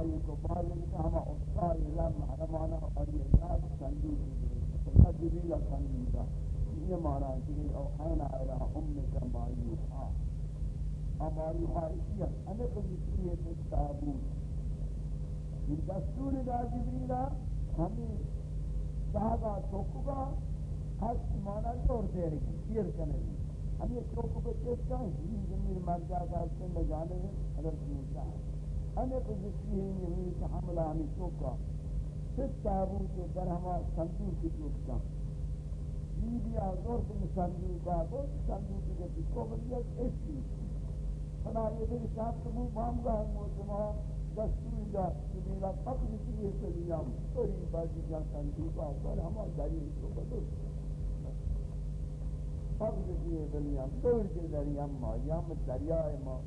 آئی کو بعد ان کا ہما افتار لم حرمانا اور یہ ناس صندوق دی خدا جبیلہ صندوقا یہ معنی ہے کہ اوحینا الى امک ما یوحا اما یوحا اسیہ انا قدسیت التابوت من دستور دا جبریلہ ہمیں صحابہ چوکوگا ہست مانا دور دے رہی پیر کنے ہم یہ چوکو کو چیستا ہے ہی زمین مرجع کا اس میں جانے ہیں حضرت موسیٰ ہمیں کو جسی ہے یہ ہوئی کہ حملہ ہمیں چوکا ست تابوت در ہما صندوق کی چوکتا بی بی آزور کن صندوق کا بہت صندوق کی جسی کو بلیت ایسی فلا یہ دل صاحب کبو مامگا ہے موسمہ دستوری دا سبیلا پکر کیے سلیام توری بازی جا صندوق کا پر ہما داری چوکا دوست فضل دیئے دلیام دور کے دریام ما یام دریائے ما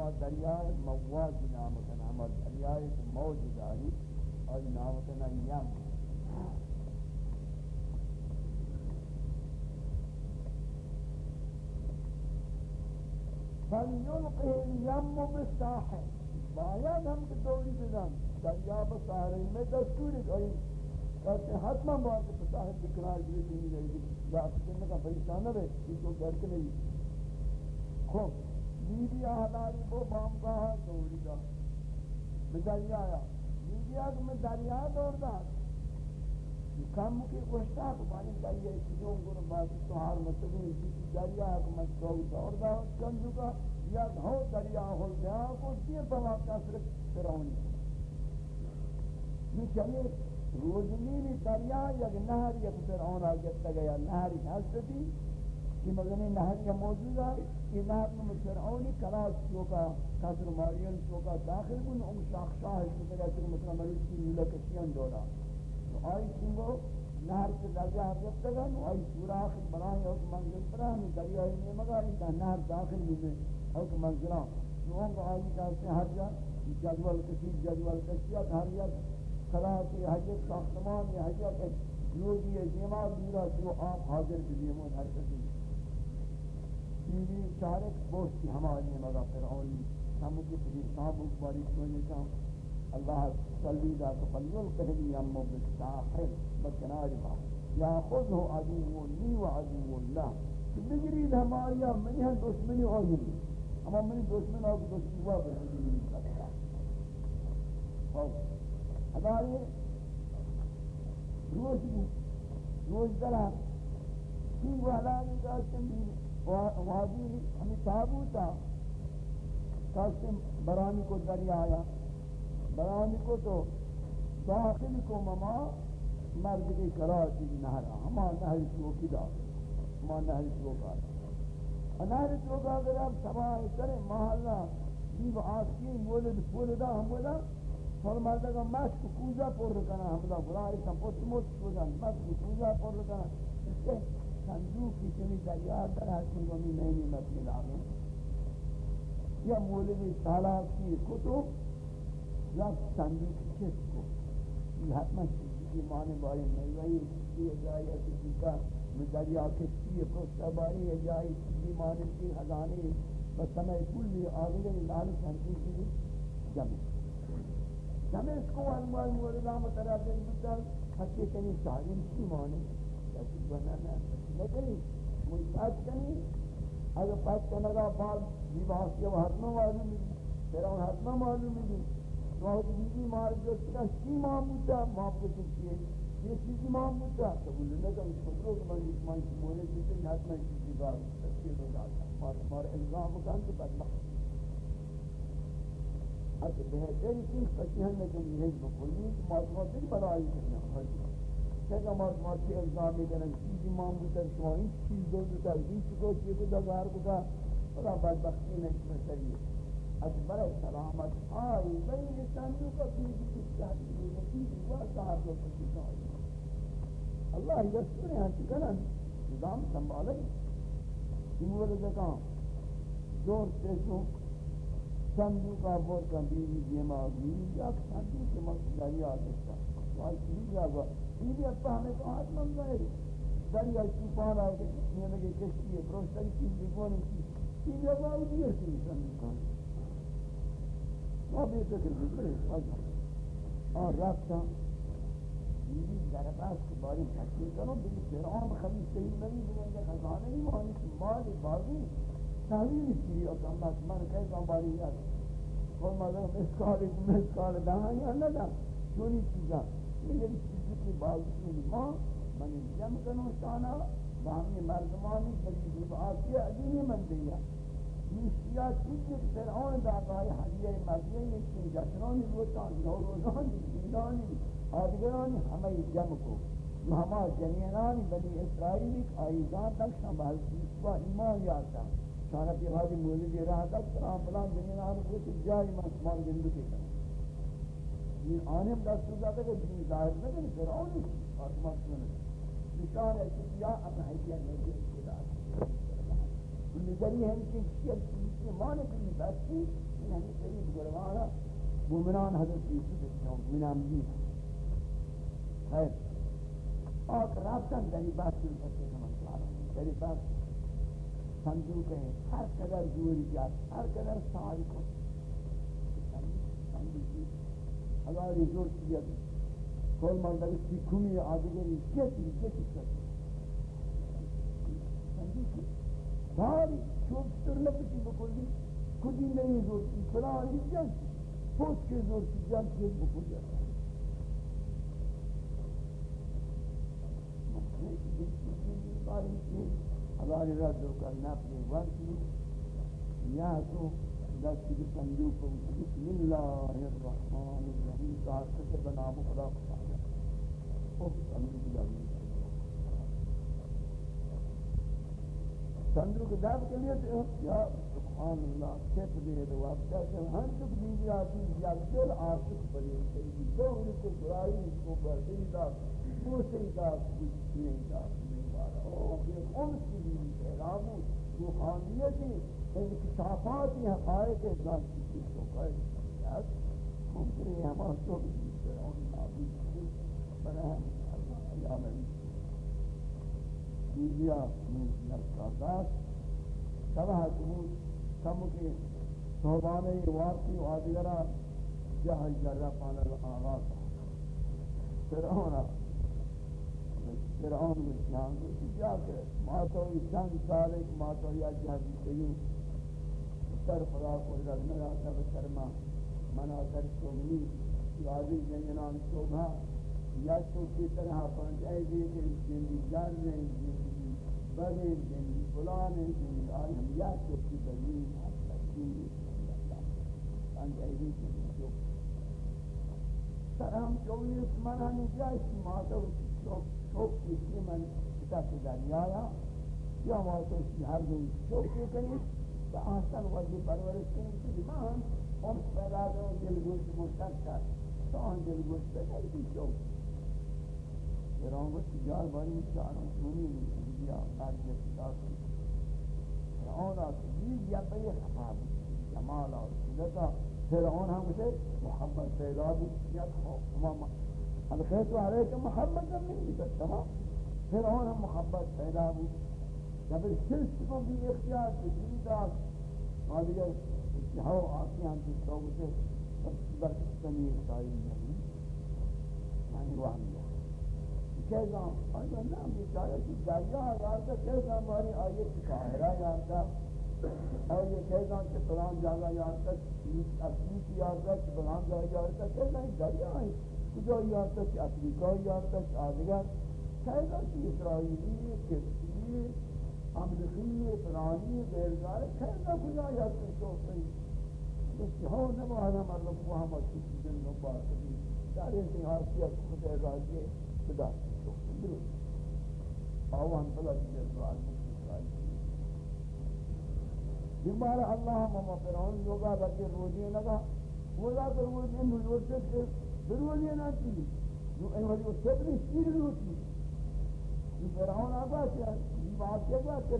ما دریائے مواد نام کنا ما دریائے موج داری اور نام کنا یم۔ فلیلقه الیم بالساحل باید ہم کے دوری بدن دریا بساحل میں دستوری کوئی کہتے ہیں، حتما بات کہ صاحب بکنار بھی نہیں رہی۔ یا اپنے کا پریشان ہے اس کو کہہ کے نہیں۔ خوب۔ بی بی آہداری وہ بام کا ہے دوری دا میں دریا آیا۔ بی بی آگ میں دریا دور دا کم کی گوشتا کو بانی دریا چیزوں کو بعد تو ہار مطلب اسی دریا کو میں تو دور دا کم جو کا یا ہو دریا ہو گیا کو دیر بلا کا صرف فرعونی یہ چاہیے روزنی بھی دریا، یک نهر یک فرعون آگت گیا۔ نهری حضرتی کہ مغنی نهر یا موجود ہے، یہ نهر میں فرعونی کلاس جو چوکا کسر مارین چوکا داخل کن ام شاخ شاہ اس طرح سے مثلا مریض کی نیلہ کشیان دورا تو آئی سنگو نهر سے دریا حضرت گا نو آئی سوراخ براہ اوک منزل براہ میں دریا میں مگا لیتا نهر داخل میں اوک منزلان نو ہم کو آئی کہتے ہیں ہر جا جدول کسی جدول کشیات، ہر جا صلاحی حجت ساختمان یا حجت نوزی جمع دورا جو آپ حاضر بلیمون ہر کسی بیوی شارک بوشتی ہماری مگا فرعونی، ہم کی پھر صاحب اکباری سونے کا اللہ صلی دا تو فلیل قہلی امو بالساحل بکنار با۔ یا خود ہو عدو لی و عدو اللہ کہ بگرید ہماری منی ہم دشمنی آئین اما منی دشمن آگو دشمنی ہوا بگرید ہمارے روز روز درا کی وحلانی کا سمی وادی ہمیں تابوتا کاسم برانی کو دریا آیا۔ برانی کو تو داخل کو مما مرد کی قرار کراچی نہرا ہما نہر چوکی دا ہما نہر چوکا دا نہر چوکا اگر آپ سباہ کریں محلہ دیو آسکی مولد پولدہ ہم بولا فرماتا کہ مشک کوزا پر رکنا ہمدا برای سپوت موت کوزا مشک کوزا پر رکنا صندوق کی چنی دریا در حسن گمی نہیں مطمئن آگے یا مولوی سالہ کی کتب، یا صندوق کس کو یہ حتما چیزی معنی باری نہیں وہی یہ جائے کسی کا دریا کسی ہے پرستا باری ہے جائے چیزی معنی کی خزانے بس سمے کلی آگے لال صندوق کی جمع ہمیں اس کو علماء موردہ مترادر بودتا حتی کنی تعلیم کی مانے لیکن بنانا لیکن کوئی پاس کنی اگر پاس کنگا بعد بیباسی و حتمہ معلوم بھی پھر ان حتمہ معلوم بھی تو وہ بیبی مار جو سکا سی ماہ بودتا ماں کو سکتی ہے یہ چیزی ماہ بودتا تو بولے لگا اس کو دروگ من اس ماں کی مونے جیسے حتمہ چیزی بار تسکیر ہو جاتا مار الزام بکان تو بدبخت اب بہتری چیز فکیہن لیکن یہ بکلی معلومات نہیں بڑائی کرنا حاجی کہ معلومات کی الزام دینا چیز امام بودتا شما این چیز دو دو دوتا این چی چیز چیز کو دگار بودا بڑا بدبختی نہیں کر از برای سلامت آئی بین صندوق کا چیزی کس چاہتی ہے نتیجی ہوا صاحب کو کسی چاہتی اللہ یسر ہیں چکنا نظام سنبھالے ان ورد کہاں دور سے صندوق کا بہت کم بیوی دیما بیوی یا صندوق کے مقصد دریا آتا وہاں چیز آگا بیوی ہمیں تو ہاتھ من گئے دریا طوفان چوپان آگے یہ لگے کشتی ہے پروشتری چیز بکوانی چیز بیوی اپا آگے دیر سی صندوق کا وہ بے فکر بکرے اور رفتہ بیوی در بس که باری تشکیل کنو بیوی فرعون خلیص صحیح نبی بگنگه خزانه ای مانی که مال بازی تحویل چیزی اکم بس من کیسا باری یاد اور مادر مسکال مسکال دہاں یا نہ دا چونی چیزا یہ چیزی کی بازی ما من جمع کنو شانا باہمی مردمانی بلی دیباتی عدینی من دیا یہ چیزی فرعون داغای حدیعہ مردمی یہ جشنانی روچان نوروزانی دیدانی آدگرانی ہمیں جمع کو. جو ہما جنینانی بنی اسرائیلی که آئیزان تک شمال سیسوا ایمان یادتا شانا پی غادی مولدی رہا تک سلام فلان جنینان کو تو جائی مسلمان جندو کے کرنا یہ آنیم دستو جاتا کہ دین ظاہر نہ کرنے فرعونی آتما سنے نشان ہے کہ یا اب حیدیہ نجی خدا نظری ہے کہ کسی چیز مانے کنی بستی یہ ہمیں قریب گروانا مومنان حضرت یوسف اسلام مومنان بیت خیر. آق رفتن در این بحث رو بسید من کارم در این بحث صندوق ہے ہر قدر دوری جات ہر قدر سعی کو اگر یہ زور کیا کل مرد اگر سیکھومی آدگری کسی کسی کسی ساری چوب سر لپسی بکلی کدی نہیں زور کی فلانی جن پوچھ کے زور کی جن کے بکلی ہماری رد کرنا اپنے وقت یا تو دست کی صندوق بسم اللہ الرحمن الرحیم کہا کہ بنام خدا خدا اوہ صندوق جاگی صندوق دب کے لیے تو یا سبحان اللہ کہت دے دو اب کہتے ہیں ہم تک دیجی آتی، یا دل آسک بلے سیدی دو کو برائی اس کو بردی دا موسی دا نہیں دا، نہیں بارا او کہ ان کی بھی انسی اعلام روحانیتی انکشافاتی حقائق ذات کی چیز کو قائد ممکن ہے ہمارا تو بھی فرعون نابود بنا ایام دیجیا من سادات سبہ کمود کم کے صحبانے واقعی و آدگرہ جہاں جرہ پانا آغاز فرعون فرعون میں بسیان جا کہ ما چند سال ایک ما تو یا جہدی کیوں سر خدا کو رد نہ رہتا بسر ما منا سر سوگنی راضی جنجنان سوگا یا تو کی طرح پہنچائے گی جی کہ زندگی جان میں زندگی بڑے زندگی فلان ہے زندگی آئی ہم یا تو کی بڑی پہنچائے گی جی کہ سر ہم چوگنی اس منہ نہیں جائے اس ما کسی من کتاب دریایا یا یا ماتو موتوشی ہر دن شوق کنی با آسان وزی پرورش کنی تو دیمان ہم پیدا کرو دل گوشت مشتر کر تو آن دل گوشت بکر بھی شوق ایران کو تجار باری چاروں سنی بیا قرض کتاب فرعون آتا جیز یا بے خفاب جمال اور سلطہ فرعون ہم سے محبت پیدا بھی یا خوف الخیط علیکم محبت نہیں بھی کرتا پھر اور ہم محبت پیدا ہوئی جب شرک کو بھی اختیار کی دیدار مادگر اتحاو آتی ہم کی سوگ سے برکتنی اختاری نہیں یعنی وہ ہم لیا کہتا ہوں آئیہ نام بیچارہ کی دریا آگارتا کہتا ہماری آیت شاہرہ یارتا اور یہ کہتا ہوں کہ پلان جاگا یارتا اپنی کی یارتا کہ پلان جاگا یارتا کہتا ہے دریا ہے کجا یارتا کہ افریقہ یارتا کہ آدگر. کہتا کہ اسرائیلی کسی امریکی فرانی بیرگار کہتا کجا یارتا کہ صحیح۔ بس ہاں نمانا مردم محمد کسی دن نبار کبھی داری سے آسیا خدا راجی خدا درست آوان طلب جزوال جمعہ اللہ مما فرعون لوگا بچے روزی لگا وہ ذات روزی ملوٹ سے ضرور نہ تھی۔ جو ان والی صبر شیر ہوتی۔ یہ فرعون آبا کیا یہ بات کہ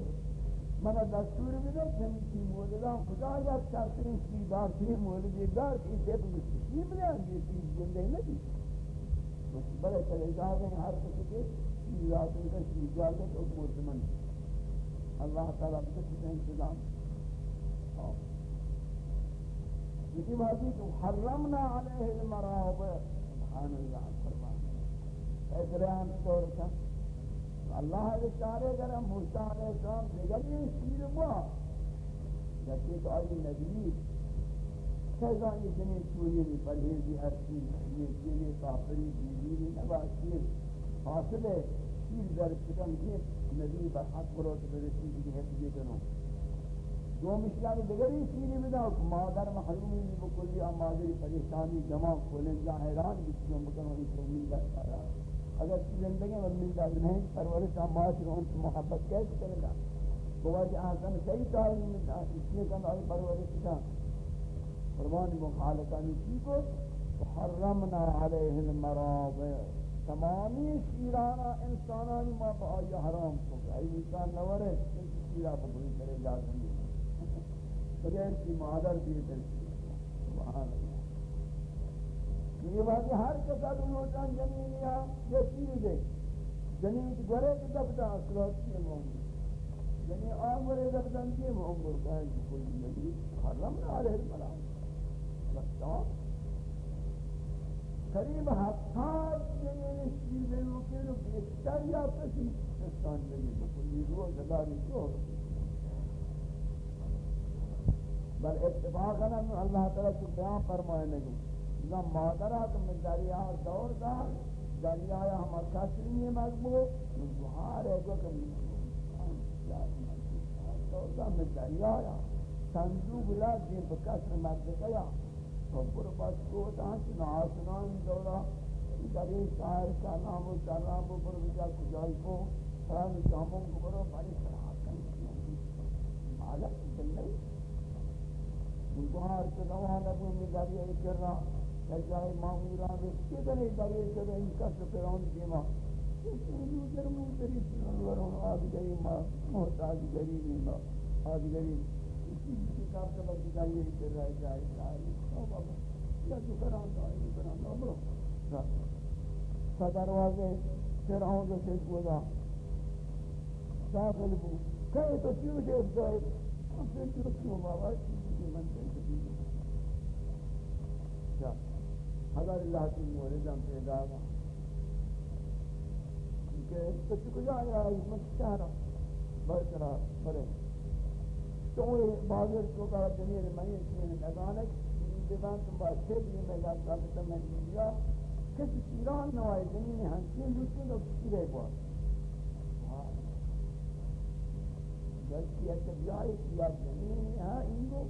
منا دستور میں نہ کہ کی مولا خدا یا چارتیں کی بات تھی مولا دار کی جب یہ میں یہ چیز زندہ نہیں تھی بس بڑے چلے جا گئے ہر کسی کے ذات ان کا چیز جا کے تو مطمئن اللہ تعالی کا انتظام۔ اسی بات کہ حرمنا علیہ المراضع سبحان اللہ فرمان ادریان طور کا اللہ اشارے کرم موسیٰ علیہ السلام دیگر یہ شیر ہوا جبکہ تو آئی نبی سزا یہ جنہیں چوری نہیں پرہیزی ہر چیز، یہ چیزیں کافری بیوی نہیں، نبا شیر حاصل ہے شیر در چکم یہ نبی برحق برو تو برسی کی حفظی کنو دو مشیان دیگری شیری بدا مادر محرومی بھی بکلی، آمادری پریشانی جمع کھولیں جا حیران بچیوں بکنو، اس رومی در سارا اگر زندگی میں من داد نہیں پرورش ہم معاشر سے محبت کیسے کرے گا؟ گویا کہ آسان صحیح تعلیم میں اس لیے کہ ہماری پرورش کا۔ قربان مخالقانی کی کو؟ حرمنا علیہ المراضع۔ تمامی شیرانا انسانانی ما پا آئی حرام کو۔ ای انسان نورے شیرا پا بھوئی کرے لازم بغیر کی مادر دیتے سبحان اللہ۔ یہ بات ہر کسا تو نوٹان جنین یا یہ چیز ہے جنین کی گورے کی دبتا اصلات کی مومن جنین یعنی آم گورے دبتا کی مومن کہیں کہ کوئی نبی حرم نہ رہے ملا لگتا۔ قریب ہفتاد جنین چیز ہے وہ کہ بیشتر یا کسی انسان نہیں بکلی روح زداری تو بل اتفاقا اللہ تعالیٰ کو بیان فرمائے نہیں۔ زم مادرات من دریا دور دا دریا ہم کسری مضبوط من بہار ہے جو کہ دور دا من دریا صندوق لا جن بکسر مدکیا تو پر پاس ہاں کو تا چنا آسمان دورا دری شاعر کا نام و سلام و پر بجا کجائی کو سلام جاموں کو برو باری سراحت کرنے مالک بندے بہار کے نوانا کو من دریا کر رہا جائے معموران رسکے دنے درے کدے ان کا سپران دیما جو در موتری سنورون آدگری ما محتاج گریبی ما. آدگری اسی کی کتاب کا بلکہ جائے کر رہا جائے ساری او بابا یا جو کران دائی کران دا برو. صدر سدروازے فرعون جو سے کودا داخل بو کہے تو کیوں جے جائے پھر کیوں بابا؟ چیزی منزل کبھی کیا اگر اللہ کی مورد پیدا گا کیونکہ کچھ کجا آیا ہے حکمت چہرہ برقرار برے تو یہ بازر کو کہا جنیر میں یہ چیزیں نگانک دیوان تم بات سے بھی میں گا ثابت میں دیا کسی ایران نوائے زمین ہنسین لوٹیں تو کسی رہے گوا بلکہ اچھا بیائی کیا زمین ہے ان کو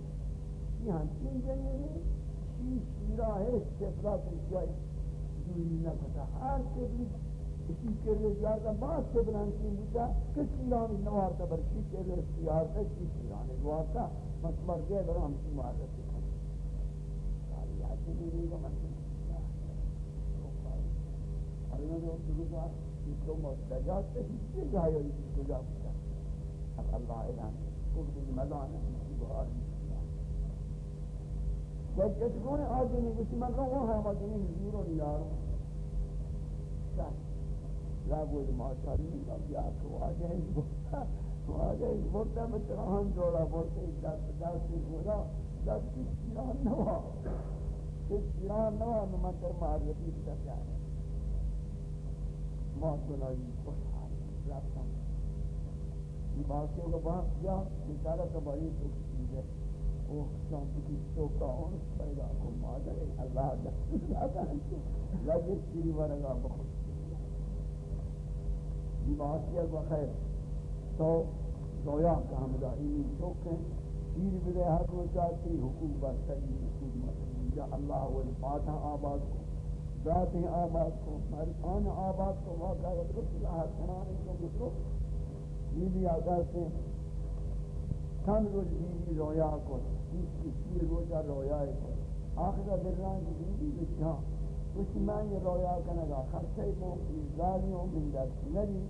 یہ ہنسین زمین ہے چیز شیرہ ہے استفلا کن دوری نہ پتا ہر کبھی اسی کے لیے زیادہ بات سے بلانسی بوتا کہ شیرانی نوارتا برشی کے لیے اختیار تا چی شیرانی نوارتا مطمر گئے برا ہم کی معرفت کن ساری آتی دیری کا مطمئن اللہ نے ان درگا اس کو مستجات سے ہی جائے ہوئی کجا بوتا اب اللہ اعلان کو بھی مدان ہے اس کی بہار میں جب کتکونے آدمی نے کسی مکہ وہ ہم ہے مدنی حضور و نیارو لا بود ماشاءاللہ نہیں اب یا تو آجے اس بورتا آجے اس بورتا میں تراہن جوڑا بورتا ایک دست دست بودا دست کس پیران نوا کس پیران نوا نمان نمتر معرفی کر جائے موت بلائی خوش حال رفتم یہ باتوں کا بات کیا بیچارہ کا تو چیز ہے وہ شانتی کی چوکا ہوں پیدا کو مادر اللہ دا لگت کری ورگا بخود یہ بات کیا بخیر تو رویا کا ہم دائمی چوکیں شیر بدے حق و چاہتی حقوق بستگی حقوق مطلب یا اللہ والفاتح آباد کو ذات آباد کو مرکان آباد کو واقع رسول اللہ سنانے کو گسو یہ بھی آگاہ سے چند روز بیوی رویا کو یہ روزہ رویا ہے آخر دران کی زندگی بچھا اس میں یہ رویا کرنے گا خرچے کو ازالیوں من در نری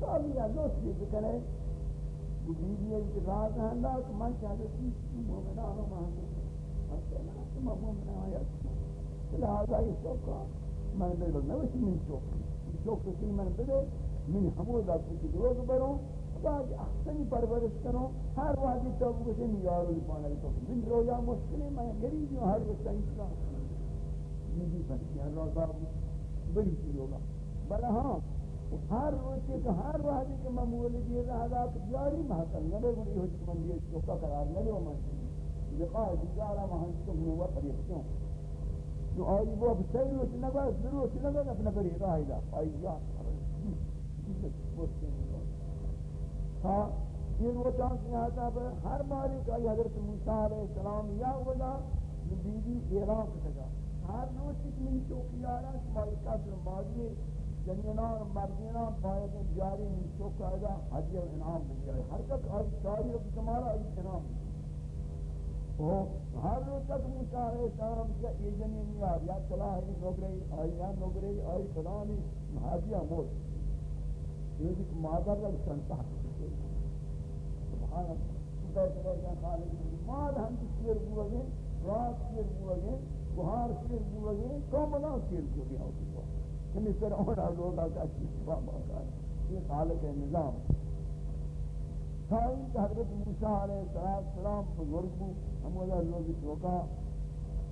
تو اب یہ لوٹ بھی بکنے بیوی ہے کہ راز ہے اللہ کہ من چاہتا تھی مومنان و محمد حسنا تو مومنان آیا لہذا یہ شوکا من بلد نوشی من شوک شوک تو من بلد من حمود آتی کہ دروگ بروں بعد احسنی پرورش کرو ہر وادی تو کسی نیارو پانا تو من رویا مشکل ہے میں غریب ہوں ہر وقت انسان یہ بھی بکن ہر روزہ بری چیز ہوگا بلہ ہاں ہر روز کہ ہر وحدی کہ ممولی دی رہا کہ جاری محکم نبے گوڑی ہو چکم دیئے چوکا قرار نبے ہو من لقاء دیجارہ محنسکم نوہ پریختوں جو آئی وہ بسیر روز نگوہ ضرور نگوہ اپنا بری راہی دا آئی جا Thank you. ہاں یہ وہ چانس نہیں آتا ہے، ہر باری کا حضرت موسیٰ علیہ السلام یا ودا بیدی ایران کتگا ہر روز ایک من چوکی آرہا شمائی قدر ماضی جنینان یعنی مردینان باید جاری من چوک آئیگا حجی و انعام بجائے ہر تک آئی ساری رب تمہارا آئی، انعام۔ ہر روز تک موسیٰ علیہ السلام کیا یہ جنین یار یا صلاح ہے نوگرہی آئی، یا نوگرہی آئی فلانی حاجی موت۔ یعنی یہ ایک مادر کا سنتا سبحان اللہ۔ خدا کے خالق مال ہم شیر بوگے رات شیر بوگے بہار شیر بوگے کوملا شیر کو بھی ہوتی ہے کہ اس طرح اور لوگ کا شفا موقع یہ خالق نظام۔ تائی حضرت موسیٰ علیہ السلام بزرگ ہم اللہ لوگ چوکا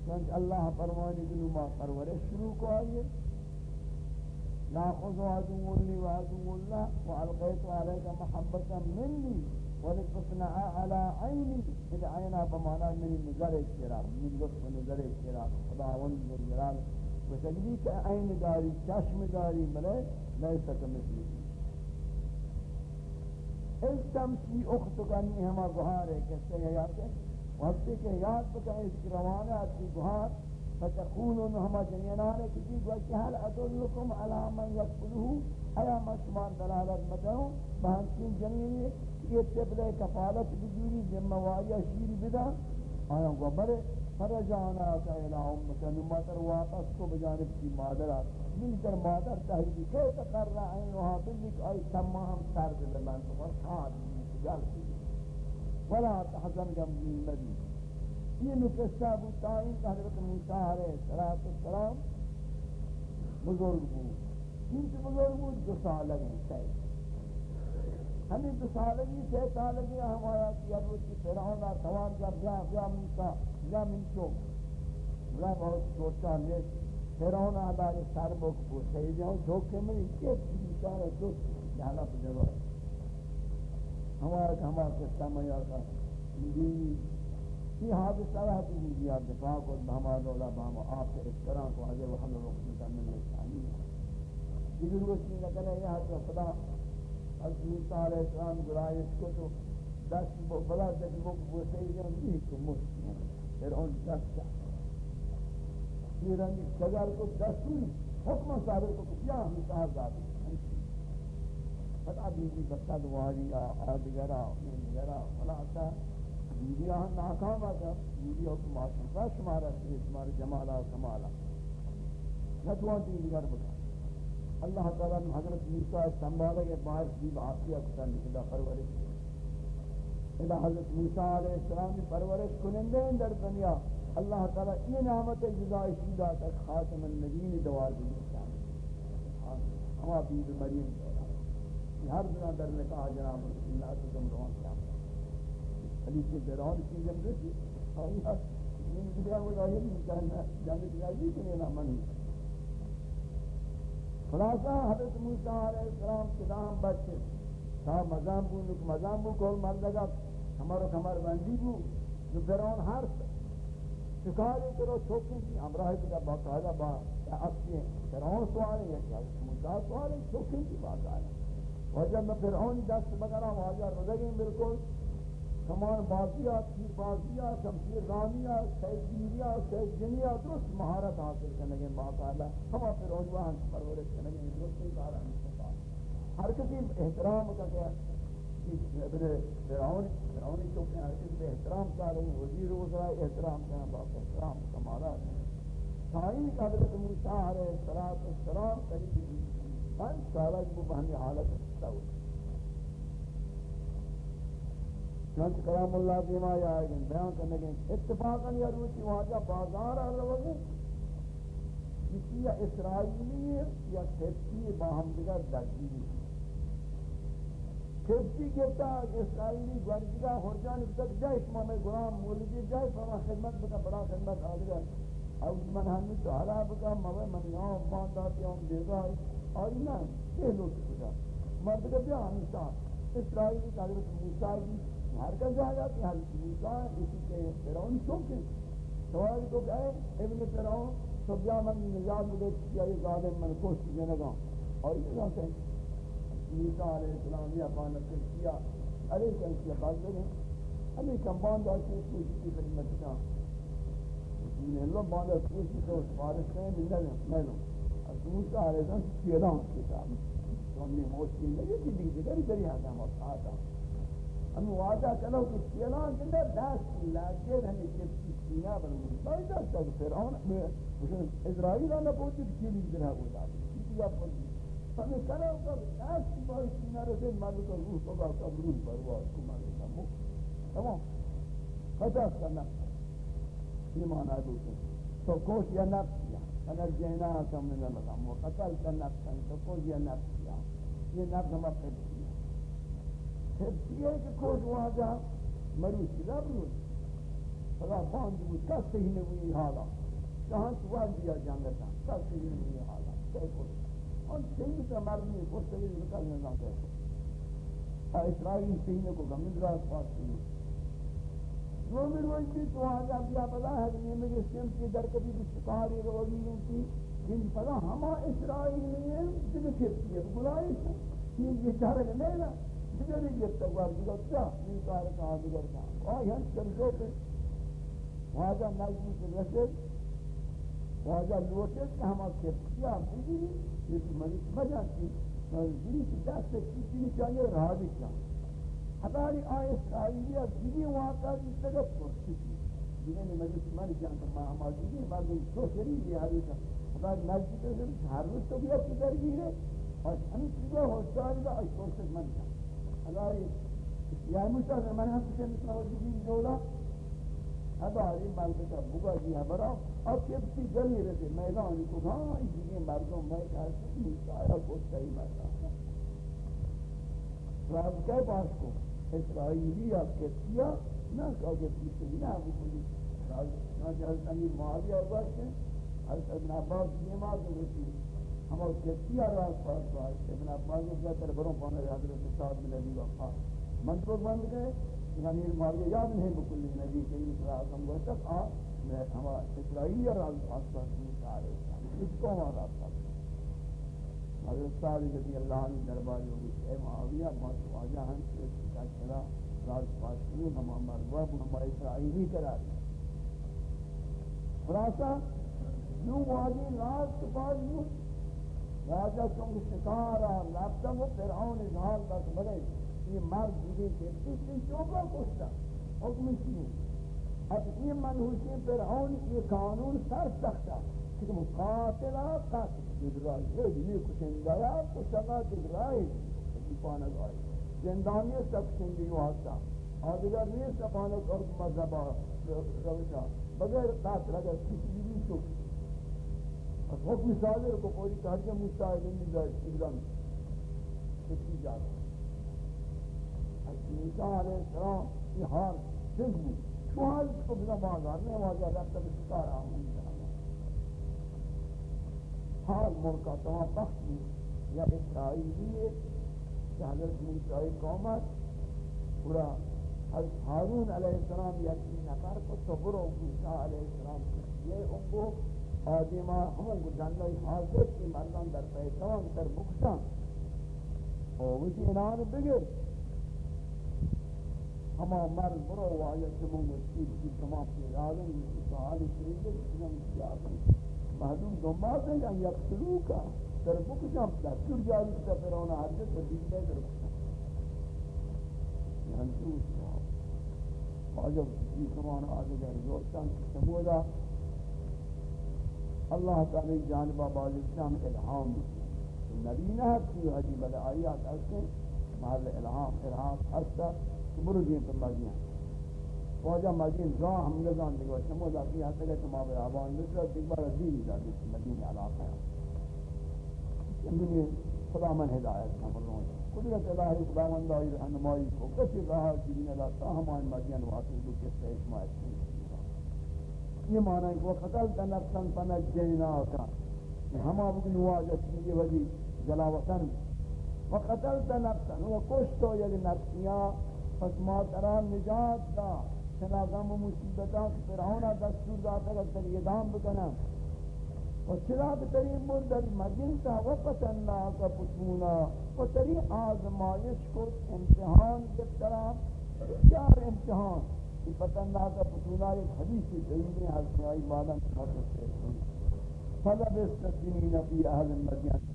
کہ اللہ فرمانی دنو ما پرورش شروع کو آئیے لا خذ عدو لي وعدو الله وألقيت عليك محبة مني ولتصنع على عيني. إذا عينها بمعنى من نظر اشتراك من لطف نظر اشتراك خداوند جلال وتجديك عين داري، چشم داري، ملے ليس كمثله اس تمشی اختگانی ہما گوھار ہے، کہتے ہیں یاد ہے؟ وقتی کہ یاد بکا اس روانہ اتی گوھار فتكونون هما جنينان کسی گوشتی هل ادلکم على من يقبله ایا ما شمار دلالت مدعو بہنچین جنینی یہ تبل کفالت بجوری ذمہ وعیہ شير بدا آیا گوبر فرجانا إلى أمك لما نمتر واپس کو بجانب کی مادر من تر مادر تحریبی کہ تقر رہنوها بلک آئی تمہ ہم سرد لمن تمہر خان جلسی ولا تحزن جمعی مدید. یہ نقصہ بتائیں کہ حضرت موسیٰ علیہ السلام بزرگ ہوں تین سے بزرگ ہوں دو سال لگیں ہمیں دو سال لگی سی سال لگی ہمارا کیا روز کی فرعون توان جب جا جا موسیٰ جا من چوک جا بہت چھوٹا نیش فرعون آدھارے سر بک پوچھے جاؤں دھوکے میں کس موسیٰ ہے جو جانا پر جگہ ہمارا کہ ہمارا قصہ میں آتا یہ حادثہ ہے کہ یہ دفاع کو ہمارا دولا بام آپ سے اس طرح کو آگے وہ ہم لوگ کرنے میں شامل ہے یہ روشنی نہ کرے یہ حضرت خدا حضرت موسیٰ علیہ السلام گرائش کو تو دست بلا دست وہ وہ جان نہیں تو مشکل پھر ان دست یہ رنگ شجر کو دستور حکم صاحب کو کیا ہم صاحب ذاتی پتہ بھی بچہ دواری آدگرہ دیگرہ فلاں بیویا ناکام آتا بیویا کو معصوفہ شمارا سے شمار جمالا و کمالا نتوان تین دیگر بکا اللہ تعالیٰ نے حضرت موسیٰ سنبھالا کہ باہر جیب آسیہ کتا نکلا پرورش الہ حضرت موسیٰ علیہ السلام نے پرورش کنندے در دنیا۔ اللہ تعالیٰ یہ نعمت جزائی شیدہ تک خاتم النبین دوار دی ہاں، ہما بیب مریم۔ دوار ہر دنہ در نکاح جناب رسول اللہ تکم روان کیا۔ حدیث کے دوران کی جب رسی اور یہ دنیا وہ ظاہر نہیں کرنا جانب جائزی کے لیے نامن خلاصہ حضرت موسیٰ علیہ السلام کدام بچے تا مزام بو نک مزام بو کول مردگا ہمارو کمر بندی بو جو فرعون ہر شکاری کرو چھوکی کی امراہ کتا باقاعدہ با اصلی فرعون سوال ہے یعنی کہ حضرت موسیٰ سوال ہے چھوکی کی بات آئے وجہ میں فرعون دست بگرہ واجہ رضگیں بالکل کمان بازیات کی بازیات شمشیر رانیات سید گیریات سید جنیات، درست مہارت حاصل کرنے کے باقاعدہ ہم پھر عنوان پرورش کرنے کے درست ہی کارا نہیں ہر کسی احترام کا کیا؟ جی، ابن فرعون فرعونی چوکے ہر کسی پہ احترام کا رہے ہیں وزیر وزراء احترام کا باپ احترام کمالا سائن کا حضرت موسیٰ علیہ السلام قریبی پانچ سالہ کی بہنی حالت ہے چونچہ کلام اللہ دیما یا آئے گئے بیان کرنے گئے اتفاقا یا روچی وہاں جا بازار آ رہا گئے کسی یا اسرائیلی یا کھپتی باہم دیگر دردی کھپتی کہتا اسرائیلی گوانجگا ہرجان تک جائے شما میں غلام مولدی، جائے فرما خدمت بتا بڑا خدمت آدھگا او من ہمی تو حالا بکا موے من یہاں باندھا پیام دے گا اور نا یہ لوگ خدا مرد کا بیا ہمیشہ۔ اسرائیلی کا حضرت موسیٰ کی ہر کا جاگا کہ حضرت موسیٰ اسی کے فرعون چونکہ سوال کو گئے ابن فرعون تو بیا من نجات مدے کیا یہ ظالم من کوشت جنگا اور یہ کہتے ہیں موسیٰ علیہ السلام یا پانا کیا علیہ السلام کیا بات کریں علیہ کم باندھا کہ کوئی کی خدمت کا من لو بعد از کوشی تو سفارش کریں ملن ملن از موسیٰ علیہ السلام سیلان کتاب تو ہم نے موشی نہیں کہ دیگه دیگری دری آدم آتا ہوں ہم وعدہ کلو کہ سیلان کہ نہ دس لاکے ہمیں جب کی دنیا بن گئی بھائی دس تو فرعون میں اسرائیل نہ پوچھ کہ کی بنا ہوا کیا پوچھ ہمیں کرو کہ دس کی بار سینا رسے مالو کا روح کو کا روح پروا کو مالو کا مو تمام خطا کرنا ایمان ادو سے تو کوش یا نفس یا انرجینا کم نہ لگا مو قتل کا نفس تو کوش یا نفس یا یہ نفس ہم ہمارا اپنے ہے کہ کوش وہاں جا مروسی رب روز فلا باند بود. کس ہی نوی حالا. کہاں سوال دیا جانتا کس ہی نوی حالا. کہ کوش اور سنگ سے مردمی کوش سے نکلنے نہ کہتے اسرائیل سینے کو گمید راست پاس سینے جو بھی روز بھی تو آجا بیا پدا ہے کہ یہ میرے سیم کی در کبھی بھی شکاری روگی ہوتی جن پدا ہما اسرائیل نہیں ہے جن کھرتی ہے گلائی سے یہ یہ چارے نہیں نا دیگر نہیں جبتا دیگر کیا کار دیگر کہا آئی ہم سمجھو پہ واجہ نجمی سے رسل واجہ لوٹے کہ ہما کھرتی ہے بگیری یہ منی سمجھا کی جنی کی دست کسی چاہیے رہا بھی چاہیے ہماری آئے اسرائیلی از دیگی واقعہ کی سگت پرسی دیگه نے مجھے جان تو دیگی بعد میں تو شریف یہ حالی تھا ہماری مرضی ہر روز تو بھی اپنی درگی ہے اور ہمیں چیزیں ہوشتاری با اس پرسک من جان ہماری یا مستر من ہم کسی مثلا دیگی دولا ہماری ملک کا بگا جی ہمارا اور کبسی جلی رہتے میدانی کو ہاں اس دیگی مردوں میں کہا سکتی سارا کچھ صحیح مرد راز کے پاس کو اسرائیلی یا کتیا نہ کہو کہ کسی نہ بکلی نہ حضرت امیر معاویہ وقت حضرت ابن عباس دیما تو رسی ہم اور کتیا راز پاس کو ابن عباس نے کہا تر بروں پانا حضرت سعد بن علی وقا من تو بند گئے یعنی امیر معاویہ یاد نہیں بکلی نبی کریم صلی اللہ علیہ وسلم کو تک آ میں ہمارا اسرائیلی راز پاس پاس کو اس کو ہمارا پاس۔ حضرت صاحب رضی اللہ عنہ دربار ہوگی اے معاویہ بہت واجہ ہم سے کا چلا۔ راز پاسنی ہم ہمار وب ہم اسرائیلی کرا دیں خلاصہ، یوں واجی راز کے بعد یوں راجہ چونکہ شکارا لابتا وہ فرعون اظہار تک بڑے یہ مرد دیگے کے کسی چوکا کشتا حکم چیئے اب یہ منحوسی فرعون یہ قانون سر سختا کہ مقاتلہ قاتل جدرائی ہے یہ کشندہ کشنگا جدرائی پانا گائی زندانی سب سنگی واسطہ آدھگر نہیں سپانا کرد مذہبہ روشا بغیر قاتل اگر کسی بھی تو از حکم صادر کو پوری تحجہ مستعد نہیں جائے اگرام کسی جاتا از نیسا علیہ السلام یہ حال سنگ بود؟ شو حال کو بنا بازار میں واجہ رکھتا بسکار آمون حال ملکہ تمام بخت یا اسرائیلی ہے کہ حضرت موسیٰ قومت پورا حضرت حارون علیہ السلام یکی نفر کو صبر و موسیٰ علیہ السلام. یہ ان کو آدمہ ہمیں کو جاننا حاضر کی مردان در پیتان در بکشان اور اسی انان بگر ہما مرد برو آیت جمعہ مسجد کی تمام کی آدم سوال شریف ہے کہ ہم کیا کریں محدود دنبال دیں کہ یقتلو کا در بکشم دستور جاری کتا فرعون حرکت و دیگه در بکشم یعنی دوست واجب کی کمان آدگر زورتان سمودا اللہ تعالی جانب آباد اسلام الہام نبی نہ کی حدی بل آیات اسے محل الہام الہام ہستا برو دین پر مجیاں واجہ مدین زاں ہم نے نظام دیگو سمودا کی حتی کہ تمام آبان مصر دیگر دین دا مدین علاقہ ہے۔ زندگی خدا من ہدایت کا فرمان قدرت الہی خدا من دائی رہنمائی کو، کسی راہ کی دین اللہ تا ہمان مدین واصل دو کس سے اشماعت کی یہ معنی ہے کہ وہ قتلت نفسا فنجیناکا ہما بکن واجہ چیزی وجی جلاوطن. و قتلت نفسا و کشتو یک نفسیاں. پس ما تران نجات دا. چنا غم و مصیبتاں کہ فرعونہ دستور داتا کہ تر ادام بکنا و چرا بترین مدد مدین تا وقت اللہ کا پتونا و تری آزمائش کو امتحان کے طرح چار امتحان. یہ پتہ نہ کا پتونا ایک حدیث کی دلیل ہے حضرت آئی مالا مخاطب سے فلب استسلمین فی اہل المدین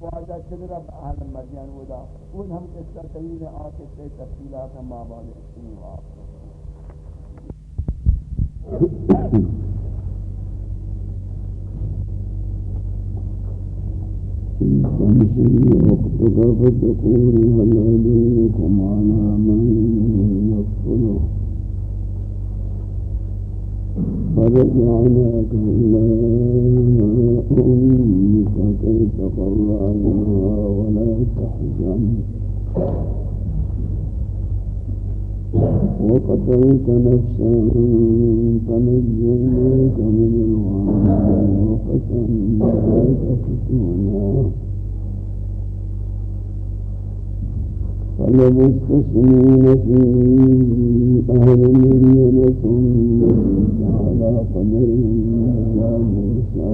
واجہ چدر اب اہل المدین ودا ان ہم قصہ طویل آتے سے تفصیلات ہم آباد اکسنی و آپ فامشي وقتك فتقول هل أدلكم على من يكفله فرجعناك إلى أمك كي تقر ولا تحزن وقتلت نفسا فنجيناك من الغم وفتناك فتونا فلمستسلمين في أهل مدينة ثم على قدر يا موسى.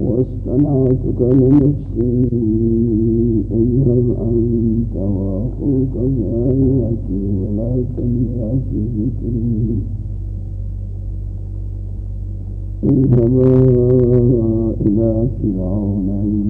واصطنعتك لنفسي اذهب أنت وأخوك بآياتي ولا تنيا في ذكري. اذهبا إلى فرعون إنه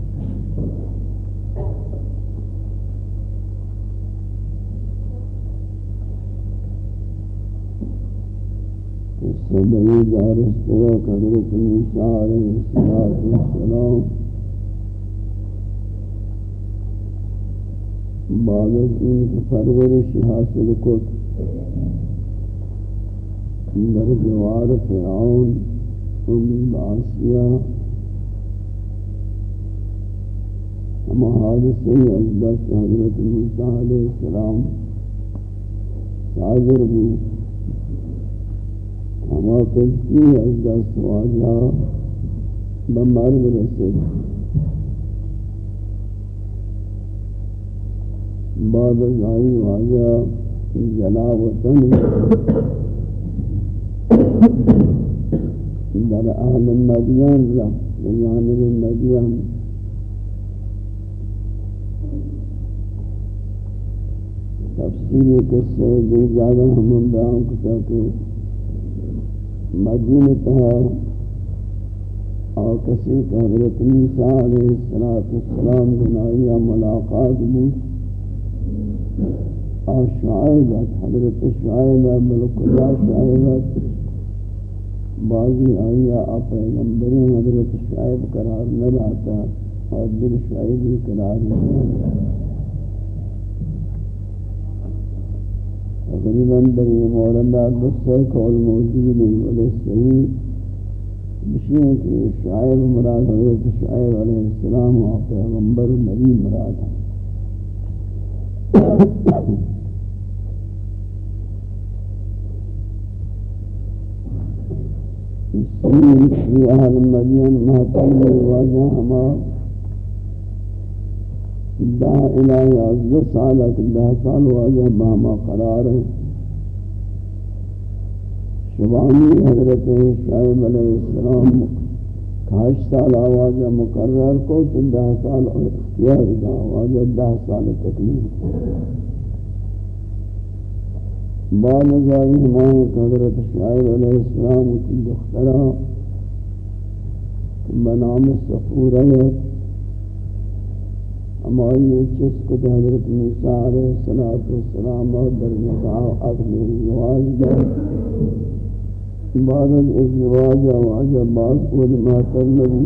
ترجمہ شما اس کو سبعی دارس طرح قدرت موسیٰ علیہ السلام بعد از این پرورش حاصل کت در جوار فرعون ام آسیہ ہم حادثے ازدست حضرت موسیٰ علیہ السلام حاضر بھی ہما کشتی ازدست واجہ بمرد رسید. بعد از آئی واجہ جلا وطن در اهل مدین را جانب یعنی مدین تفسیری قصے دی زیادہ ہم بیان کتا کہ مدینہ تہا اور کسی کہ حضرت موسیٰ علیہ السلام گناہیہ ملاقات بود اور شعائبت حضرت شعائبت ملک اللہ بعضی آیا آپ پیغمبری حضرت شعیب قرار نہ لاتا اور دل شعیبی قرار نہ لاتا تقریباً در یہ مولانا دوسرے قول موجود ہے ولی صحیح بشیئے کہ شعیب مراد حضرت شعیب علیہ السلام اور پیغمبر نبی مراد ہے في أهل المدين ما تم الواجه ما دا إلهي عز سالك دا سال واجه ما قرار شبانی حضرت شعیب علیہ السلام کاش سال آواز مقرر کو تو دہ سال اختیار دا، آواز دہ سال تکلیف۔ بعد ازائی ہمارے حضرت شعیب علیہ السلام کی دخترہ، بنام سفوریت ہماری چس کو حضرت موسیٰ علیہ السلام اور در نکاح اقل جواز دے بعد الزواج واجب بعض علماء نبی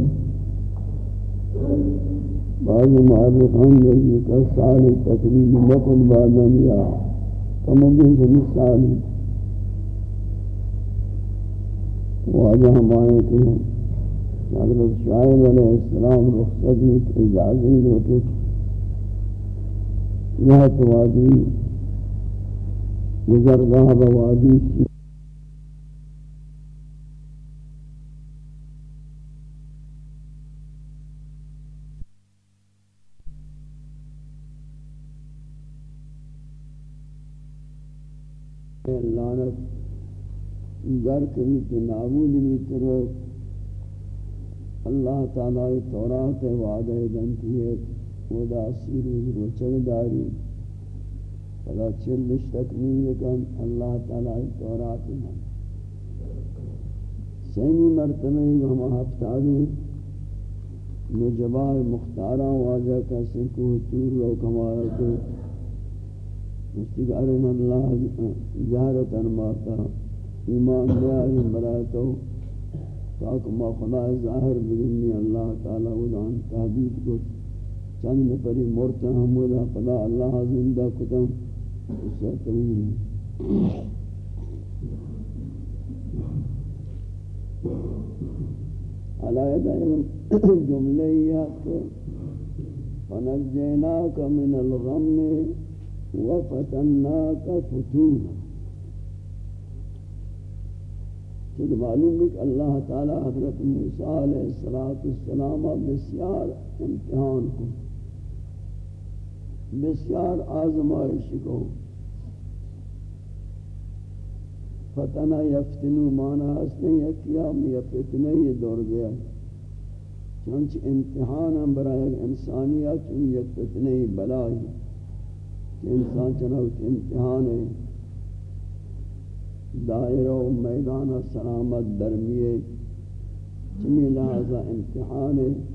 بعض معرفان نبی کا سال تقریب مکن بعدن یا کمبی جمی سال واجہ ہمائے کہ حضرت شاہد علیہ السلام رخصت اجازی روٹے یہ تو توادی گزرگاہ بوادی لعنت گر کبھی تو نابود بھی ترو اللہ تعالی تورات وعدہ دنتی ہے۔ ودا سیری روچگ داری فلا چلش تکمیل کن، اللہ تعالی تورات میں سیمی مرتبہ ہم ہفتادی نجبار مختارا واجہ کا سنکو تور رو کمارا تو مستقارن اللہ جہرتا ماتا ایمان دیاری برایتو تاک ما خدا ظاہر بگنی اللہ تعالی ودان تحبیب کو چند پری مرتا ہم ودا خدا اللہ زندہ کتن اس سے طویل علایت جملیات فنجیناک من الغم وفتناک فتونا چونکہ معلوم ہے کہ اللہ تعالی حضرت موسیٰ علیہ السلام بسیار امتحان کو بسیار آزمائش کو۔ فتنہ یفتنو مانا ہستے ہیں یکیام یا فتنہ یہ دور گیا۔ چونچہ امتحان ہم برای انسانیت چون یک فتنہ بلائی کہ انسان چنوت امتحان ہے۔ دائرہ و میدان سلامت درمیے چمی لہذا امتحان ہے۔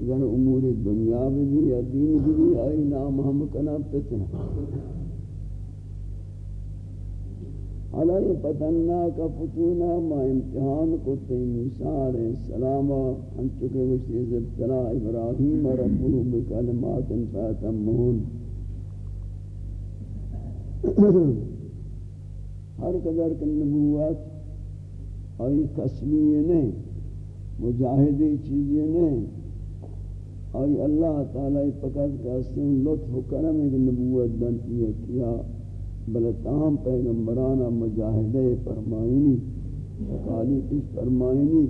اگر امور دنیا بھی یا دین بھی آئی نام ہم کنا فتنہ۔ علی پتنہ کا فتونہ، ما امتحان کو تی موسیٰ علیہ السلام ہم چکے وشتی زبتلا ابراہیم ربو بکلمات فاتمہن ہر قدر کی نبوت، آئی قسمی نہیں مجاہدی چیزیں نہیں آئی اللہ تعالی فقط کہتے لطف و کرم ایک نبوت دنتی ہے کیا بلتام پیغمبرانہ مجاہدہ فرمائنی تقالی اس فرمائنی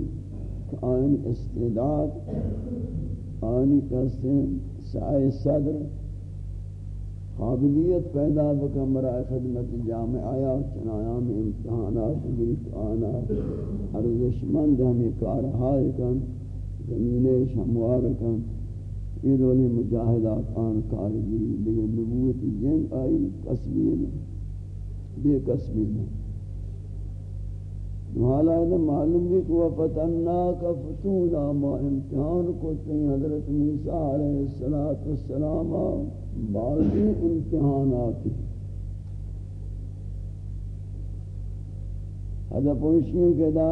کہ آئین استعداد آئینی کہتے ہیں سائے صدر قابلیت پیدا بکن برای خدمت جامع آیا چنایا میں امتحانات گریت آنا ارزش مند ہمیں کارہائی کن زمین کن یہ رولی مجاہدات آن کارگری دیگر نبوت جن آئی، قسمی نہیں بے قسمی نہیں حالا ہے معلوم بھی کہ وفتنا کا فتونا ما امتحان کو تین حضرت موسیٰ علیہ السلام بعضی امتحانات حضرت پوشی کے دا،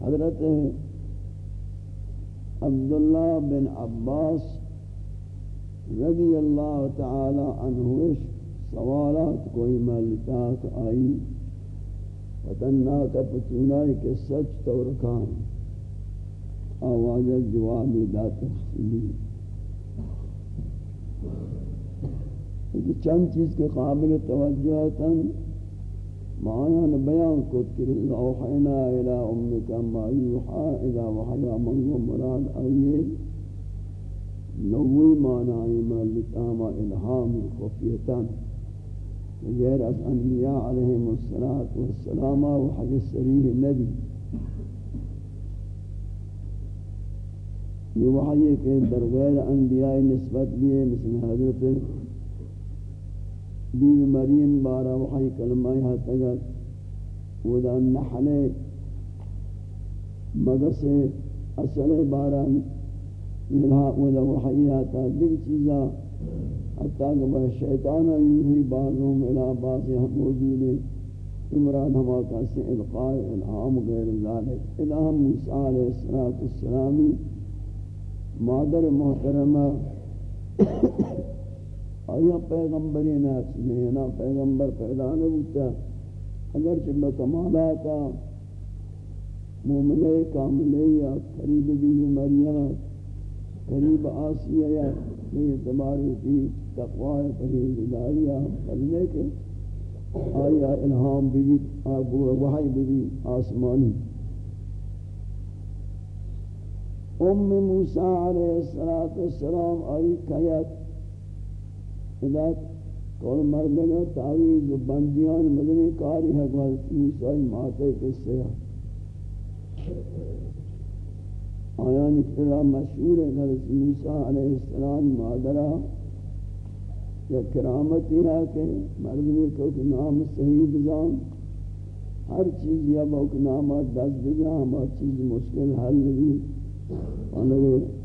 حضرت عبداللہ بن عباس رضی اللہ تعالی عنہ سوالات کوئی ملتا ملتاک آئی فتنہ کا پتونائی کے سچ تو رکان آواز جواب دا تفصیلی۔ چند چیز کے قابل توجہ تن معايان بيان كنت أوحينا إلى أمك ما يوحى إلى وحيا من مراد أيه نوی معنی ملتام إلهام خفیتان غیر از انبیاء علیهم الصلاة والسلام و حق سریح نبی یہ وحی کہ در غیر انبیاء نسبت بھی ہے مثل حضرت بیو مریم بارا وحی کلمہ حد تگر ودا نحل مگس اصل بارا ملہا ودا وحی آتا دیکھ چیزا حتیٰ کہ بہ شیطان یوہی بعضهم الى بعض موجود ہیں مراد ہما کسی القاء الہام غیر ذالک الہام موسیٰ علیہ السلامی مادر محترمہ آیا پیغمبری نفس میں پیغمبر پیدا نہ ہوتا۔ اگرچہ بکمالاتا مومنہ کاملہ یا قریب بھی مریم قریب آسیہ یا میں اعتبار کی تقوی پرہیزگاریہ پڑھنے کے آیا الہام بھی آبو وحی بھی، آسمانی۔ ام موسیٰ علیہ السلام آئی کھیت ادا کول مردگا تعویز و بندیان، مدنی کاری ہے کہ موسیٰ ماتے کسے آیا نکترا مشہور ہے کہ موسیٰ علیہ السلام مادرہ یا کرامتی ہے کہ مردمی کو کہ نام صحیح بزان، ہر چیز یا بہت نامات دست بزان ہمارا چیز مشکل حل نہیں۔ انہوں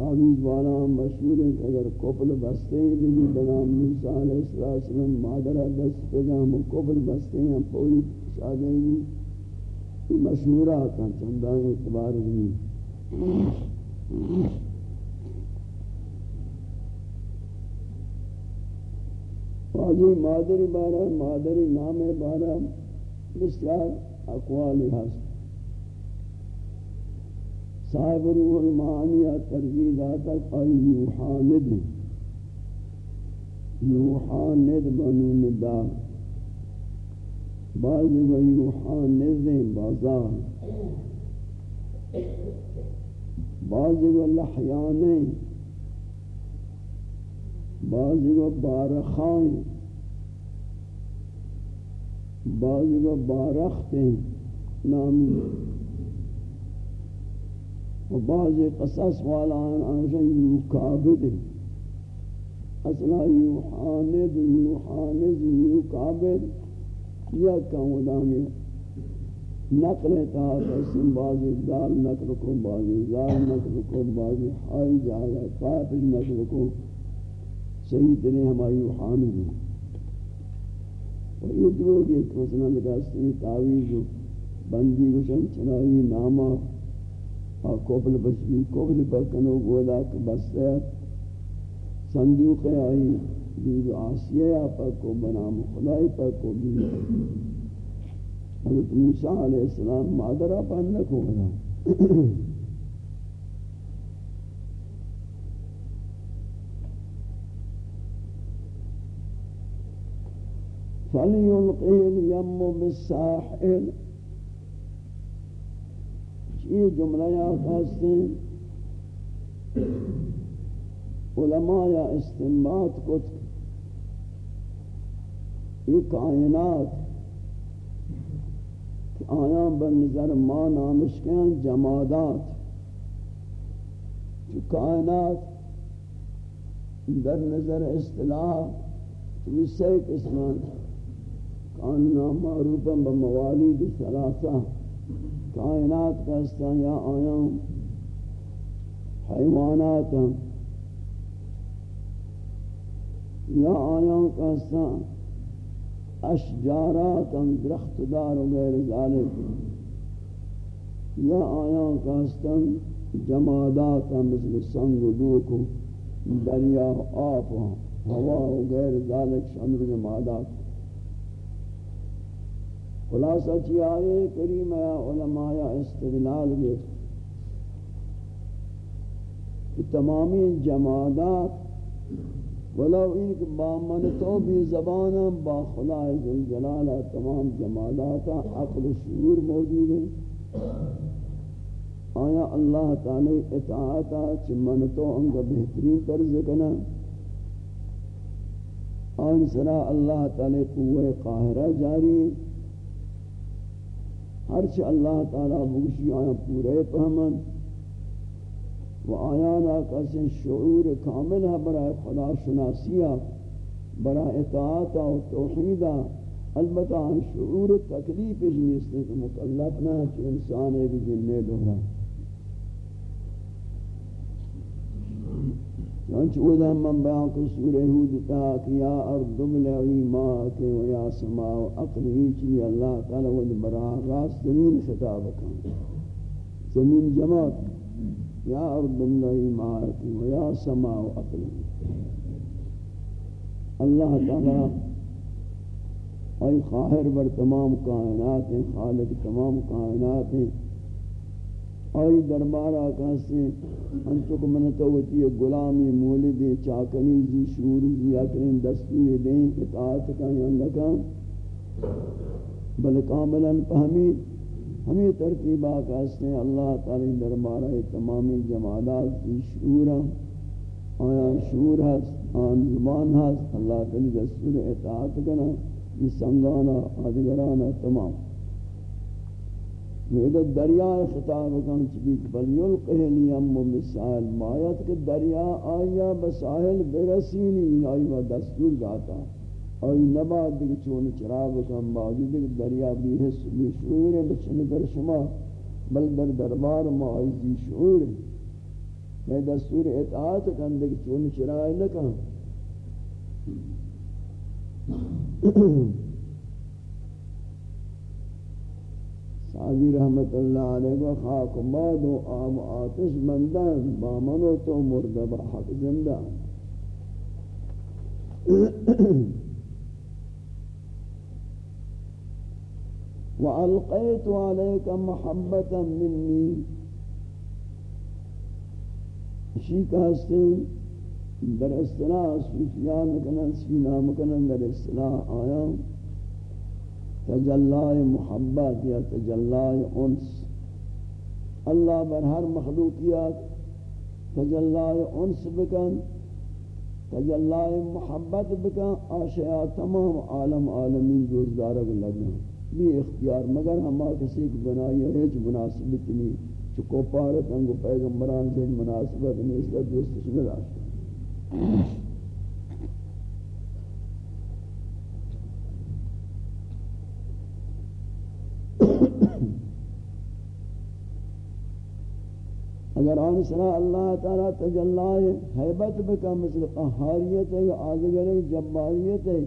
تعویز والا مشہور ہے کہ اگر کپل بستے ہیں بھی بنام موسیٰ علیہ السلام مادرہ دست بزان ہم کپل بستے ہیں پوری شادیں بھی مشہورہ کا چندان اعتبار بھی۔ واجی مادری بارہ، مادری نام بارہ، بسیار اقوالی ہست۔ صاحب روح المعانی ترجید آتا آئی یوحاند یوحاند بنو ندا۔ بعضی و یوحاند بازار بعضی و لحیانے بعضی کو بارخائیں بعضی کو بارختیں نامی و بعضی قصص والا آنشان یوکابد اصلا یوحاند یوحاند یوکابد یا کم ادامی نقل تا قسم بعضی دال نقل کو بعضی زال نقل کو بعضی حائی جاگا پاپش نقل کو صحیح ترین ہماری حامل ہیں اور یہ دروگ ایک مثلا لگاستی تعویز بندی گشن چنائی نامہ اور کوبل بسوی کوبل بکنو، گولا کہ بستے صندوق آئی بیب آسیہ پر کو بنام خدای پر کو حضرت موسیٰ علیہ السلام مادرہ پر نکو. فَلْيُلْقِهِ الْيَمُّ بِالسَّاحِلِ یہ جملہ یا خاصتے علماء یا استنباط کت یہ کائنات کہ آیاں بنظر ما نامشکیاں جمادات. جو کائنات در نظر اصطلاح یہ سی قسمان کاننا معروفا بموالید ثلاثہ کائنات کا استان یا آیاں حیوانات یا آیاں کا استان اشجارات درخت دار و غیر ذالک یا آیاں کا استان جمادات مثل سنگ و دوک دریا آب ہوا و غیر ذالک شمر جمادات. خلاصہ چی آئے کریم یا علماء یا استدلال گئے کہ تمامی جمادات ولو ان با منتو بھی زبانا با خدا ذوالجلالہ تمام جماداتا عقل و شعور موجود ہیں۔ آیا اللہ تعالی اطاعتا چی منتو انگا بہترین طرز کنا۔ آن سرا اللہ تعالی قوہ قاہرہ جاری۔ ہے ہرچ اللہ تعالی بوشی آیا پورے پہمن و آیانا کسی شعور کامل ہے برای خدا شناسیہ برای اطاعت و توحیدہ البتہ ہم شعور تکلیف اس نے کہ مکلف نہ ہے کہ انسان ایک جننے دورا انچودا من بیان کو سورہ ہود تا کہ یا ارض بلعی ماک و یا سماء اقلی چی اللہ تعالی ود براہ راست زمین خطاب کن۔ زمین جماعت یا ارض بلعی ماک و یا سماء اقلی اللہ تعالی ای خاہر بر تمام کائنات ہیں خالق تمام کائنات۔ ہیں آئی دربار آقا سے انچو کو منتوتی غلامی، مولدی چاکنی زی شور زی اکرین دستور دیں، اطاعت کا یا لکا بل کاملا فہمید ہمیں ترتیب آقا سے اللہ تعالی دربار تمامی جمالات زی شور آیا شور ہست، آن زبان ہست۔ اللہ تعالی دستور اطاعت کنا یہ سنگانا آدگرانا تمام۔ میرے دریا خطاب کن چبیت بل یلقہ لیم بسائل مایت کہ دریا آیا بسائل برسینی آئی و دستور جاتا آئی نباد دیکھ چون چراب کن باجی دیکھ دریا بھی حس بھی شعور ہے بچن در شما بل در دربار ما آئی زی شعور ہے میں دستور اطاعت کن دیکھ چون چرائے لکن سعدی رحمت اللہ علیہ و خاک باد و آب آتش بندان بامن و تو مردب حق زندان وَأَلْقَيْتُ عَلَيْكَ مَحَبَّةً مِّنِّي اسی کا ہستے در اصطلاح صوفیان کنن سینا مکنن در اصطلاح آیا تجلائے محبت یا تجلائے انس اللہ بر ہر مخلوقیات تجلائے انس بکن تجلائے محبت بکن، آشیاء تمام عالم عالمین دوزدارک لگن۔ بھی اختیار، مگر ہما کسی کو بنائی ہے جو مناسبت نہیں۔ چکو پارت، انگو پیغمبران سے مناسبت نہیں، اس کا دوست سمجھ آشتا اگر آن سنا اللہ تعالی تجلائے حیبت بکا مثل قہاریت ہے آدگر جباریت ہے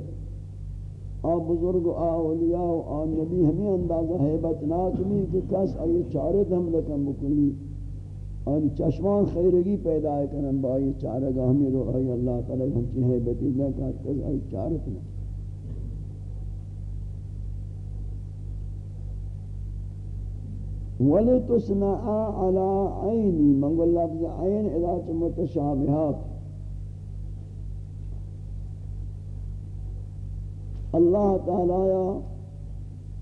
آ بزرگ آ اولیاء و آ نبی ہمیں اندازہ حیبت ناکمی کہ کس آئی چارت ہم لکن بکلی آن چشمان خیرگی پیدا کرن با آئی چارگا ہمیں رو آئی اللہ تعالی ہمچی حیبتی لکن کس آئی چارت ناکمی ولتصنع على عيني من قال لفظ عين اذا متشابهات اللہ تعالی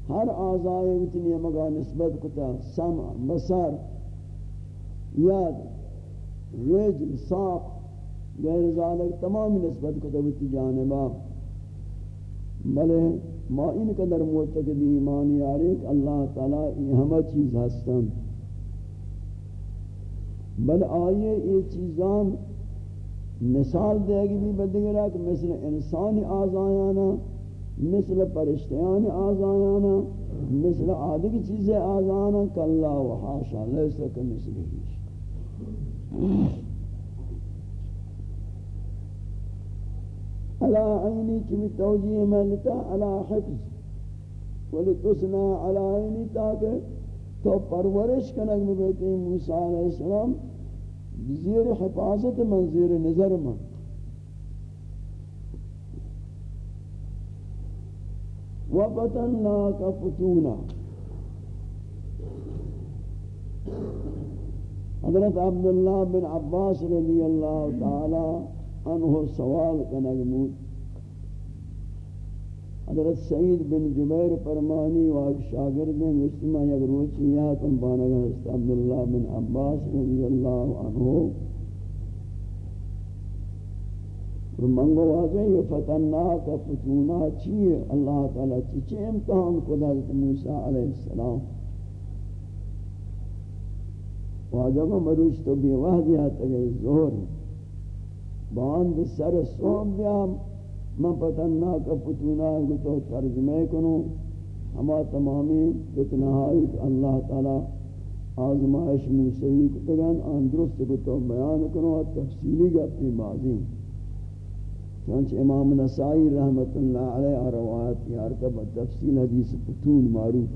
ہر اعضائے اتنی مگا نسبت کتا، سمع، بصر، یاد رجل ساق، غیر ذالک، تمام نسبت کتا بتی جانبا بلے ما این قدر معتقد ایمانی آرے کہ اللہ تعالی یہ ہمہ چیز ہستن بل آئیے یہ چیزان مثال دے گی بھی بدگرہ کہ مثل انسانی آزایانا، مثل پرشتیان آزایانا، مثل عادی کی چیزیں آزایانا کاللہ و حاشا لیسا کمثل ہیش على عيني كم توجيه ملتا على حفظ. ولتصنع على عيني تاکہ تو پرورش کنگ میں موسیٰ علیہ السلام. زیر حفاظت من زیر نظر من. وَفَتَنَّاكَ فُتُونَا. حضرت عبداللہ بن عباس رضی اللہ تعالی انہو سوال کنگ بود. حضرت سعید بن جبیر فرمانی و ایک شاگرد مسلمہ یک روچیات بانگا حضرت عبداللہ بن عباس رضی اللہ عنہ. منگو واضح یہ فتنہ کا فتونہ چیئے؟ اللہ تعالیٰ چیئے امتحان خدا حضرت موسیٰ علیہ السلام. واجب مروش تو بھی واضح تک زہر ہے. باند سر سوم بیام، من پتنہ کا پتونا ہے تو ترجمہ کنو. ہما تمامی فتنہائی اللہ تعالی آزمائش موسیقی کتگان آن درست کو تو بیان کرو تفصیلی گفتی بازی چنانچہ امام نسائی رحمت اللہ علیہ روایت کی حرکت تفصیل حدیث پتون معروف.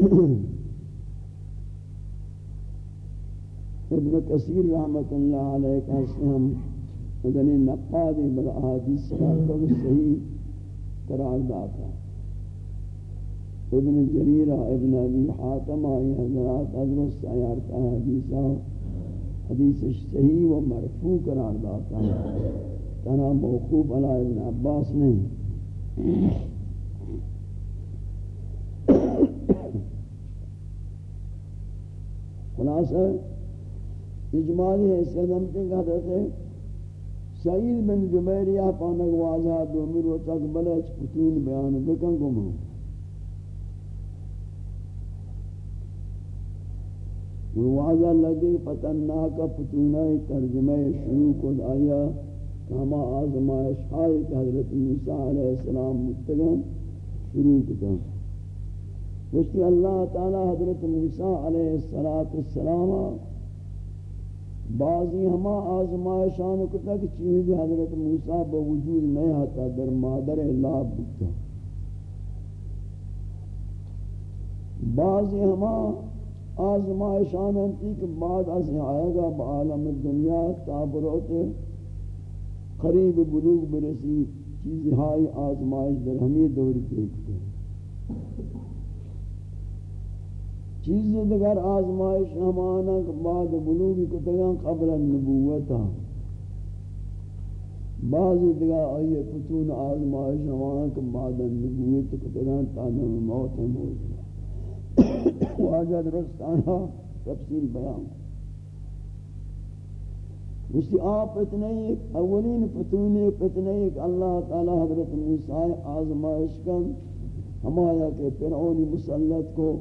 ہے ابن کثیر رحمت اللہ علیہ کا ہم مدنی نقاد بل احادیث کا تو صحیح قرار داتا۔ ابن جریرہ ابن ابی حاتم، آئی حضرات، حضرت سیارتا حدیثہ حدیث صحیح و مرفوع قرار داتا۔ تنا موقوف علی ابن عباس نہیں خلاصہ اجمالی حیثیت ہم کے حضرت سعید بن جبیریہ پانک واضح دو مرو تک بلچ پتون بیان بکن کو گمو واضح لگے پتنہ کا پتونہ ترجمہ شروع کو آیا ہما آزمائش آئی کہ حضرت موسیٰ علیہ السلام متگم شروع کتا وشتی اللہ تعالی حضرت موسیٰ علیہ السلام بعضی ہما آزمائشان کو تک چیز حضرت موسیٰ بوجود نہیں آتا، در مادر اللہ بکتا۔ بعضی ہما آزمائشان انتی کہ بعد از آئے گا بعالم دنیا تابروت قریب بلوغ برسی چیزی ہائی آزمائش در ہمیں دوری دیکھتے ہیں چیز دیگر آزمائش ہمانا بعد بلوغی کتگان قبل النبوتا ہاں۔ بعضی دیگر آئیے فتون آزمائش ہمانا بعد النبوت کتگان تانم موت موجود واجہ درستانا تفصیل بیان۔ مجھتی آپ اتنے ایک اولین فتون اتنے ایک اللہ تعالی حضرت موسیٰ آزمائش کن۔ ہمایا کہ فرعونی مسلط کو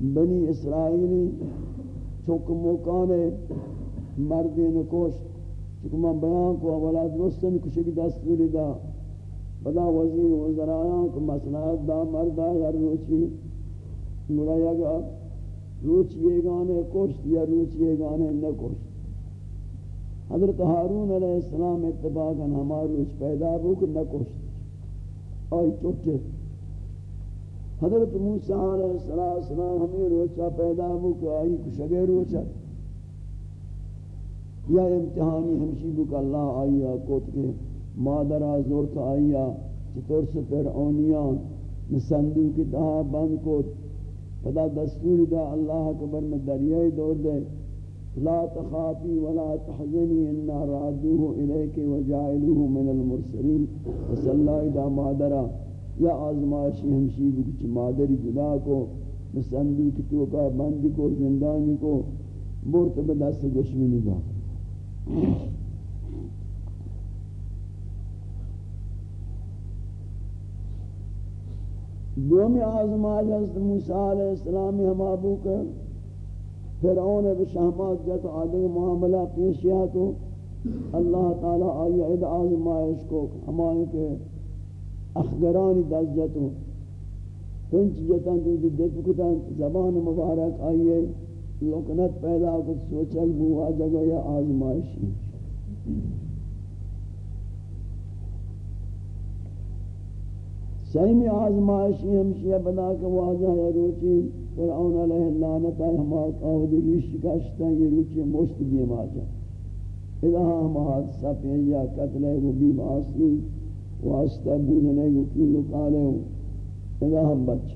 بنی اسرائیلی چونکہ موکانے مردی نکوش چونکہ میں بیان کو اولا درستن کشی کی دستوری دا بدا وزیر وزرایان کو مسئلہ دا مردہ یا روچی مریا گا روچ یہ گانے کوشت یا روچ یہ گانے نکوشت حضرت حارون علیہ السلام اتباقا ہمارا روچ پیدا روک نکوشت آئی چوٹے حضرت موسیٰ علیہ السلام ہمیں روچا پیدا ہو کہ آئی کشگے روچا یا امتحانی ہمشی بک اللہ آئیا کوت کے مادرہ زورت آئیا چطور سے پھر اونیان نسندو کی تہا بند کوت۔ پدا دستور دا اللہ اکبر میں دریائی دور دے۔ لا تخافی ولا تحزنی انا رادوه الیک وجائلوه من المرسلین۔ وصل اللہ دا مادرہ۔ یا آزمائشی ہمشی بکچ مادری جدا کو مسندو کی توکا بندی کو، زندانی کو، بورت بدست دشمنی دا۔ دومی آزمائش حضرت موسیٰ علیہ السلام ہم آبو کر فرعون بشہمات جت آدھے معاملہ پیشیا تو اللہ تعالی آئی عید آزمائش کو ہمائے کہ اخگرانی دست جتو پنچ جتن تو دی دیت کتن زبان مبارک آئیے، لکنت پیدا کت سوچل بوا جگہ یا آزمائشی. سیمی آزمائشی ہمشیہ بنا کے واضح ہے، روچی فرعون علیہ اللعنت آئی ہم آقاودی ریش کشتا یہ روچی مشت دیم آجا ادھا ہم حادثہ پینجا قتل ربی باسی واسطہ بودنے کو کی لکالے ہوں اذا ہم بچ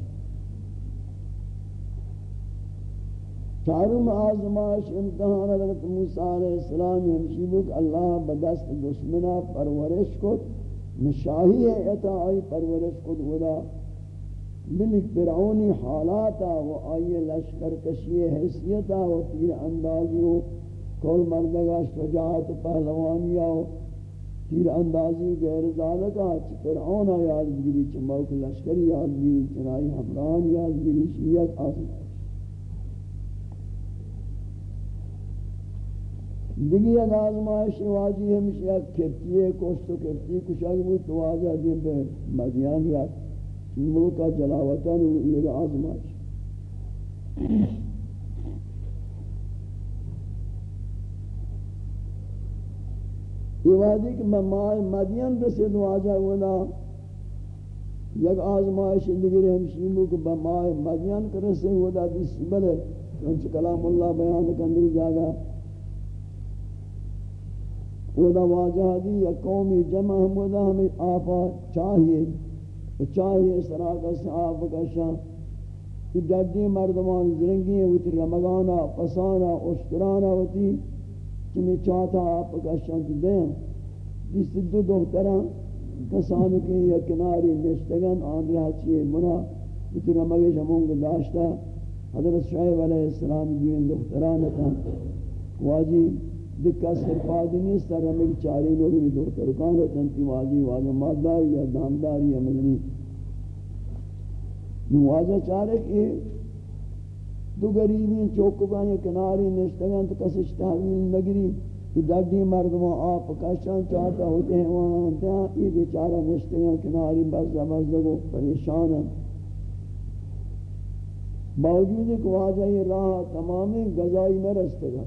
چارم آزمائش امتحان حضرت موسیٰ علیہ السلام ہمشیبک اللہ بدست دشمنہ پرورش کو نشاہی ہے اتائی پرورش کو خدا ملک فرعونی حالاتا و آئی لشکر کشی حیثیتا و تیر اندازی و کول مردگا شجاعت پہلوانیا و تیر اندازی غیر ذالکا چھ فرعون یاد گیری چھ موک لشکری یاد گیری چنائی حمران یاد گیری شیعت آسان دیگی ایک آزمائش واجی ہمشی ایک کپتی ہے کوشتو کپتی کشاک بود تو آجا دیم پہ مدیان یاد ملکہ جلاوطن یہ آزمائش یہ وادی کہ میں ماہ مدین رسید واجہ ولا یک آزمائش دیگر ہمشی ملک بماہ مدین کرسے ولا دیس بلے چونچہ کلام اللہ بیان کندر جاگا ودا واجہ دی یا قومی جمع ہم ودا ہمیں آپا چاہیے۔ چاہیے سراغ سے آپ کشا کہ جدی مردمان زرنگی ہیں، وہ ہوتی رمگانا، پسانا، اشترانا ہوتی۔ چمی چاہتا آپ کا کشا دیں جس دو دختران کسانو کے یا کناری نشتگن آن رہا چیئے منا ہوتی رمگی شمونگ داشتا، حضرت شعیب علیہ السلام دین دخترانتا واجی دکا سرپادی نیست در ہمیں چاری لوگ بھی دو ترکان رتن تی واجی واجہ مادداری یا دامداری یا مدنی۔ نواجہ چارے کہ دو غریبین چوکگان کناری نشتگان تو کسش تحویل نگری کہ دردی مردمان آپ کشان چاہتا ہوتے ہیں، وہاں ہوتے ہیں، یہ بیچارہ نشتگان کناری بزدہ بزدہ کو پریشان ہیں۔ باوجود ایک واجہ یہ راہ تمامی گزائی میں رستے گا۔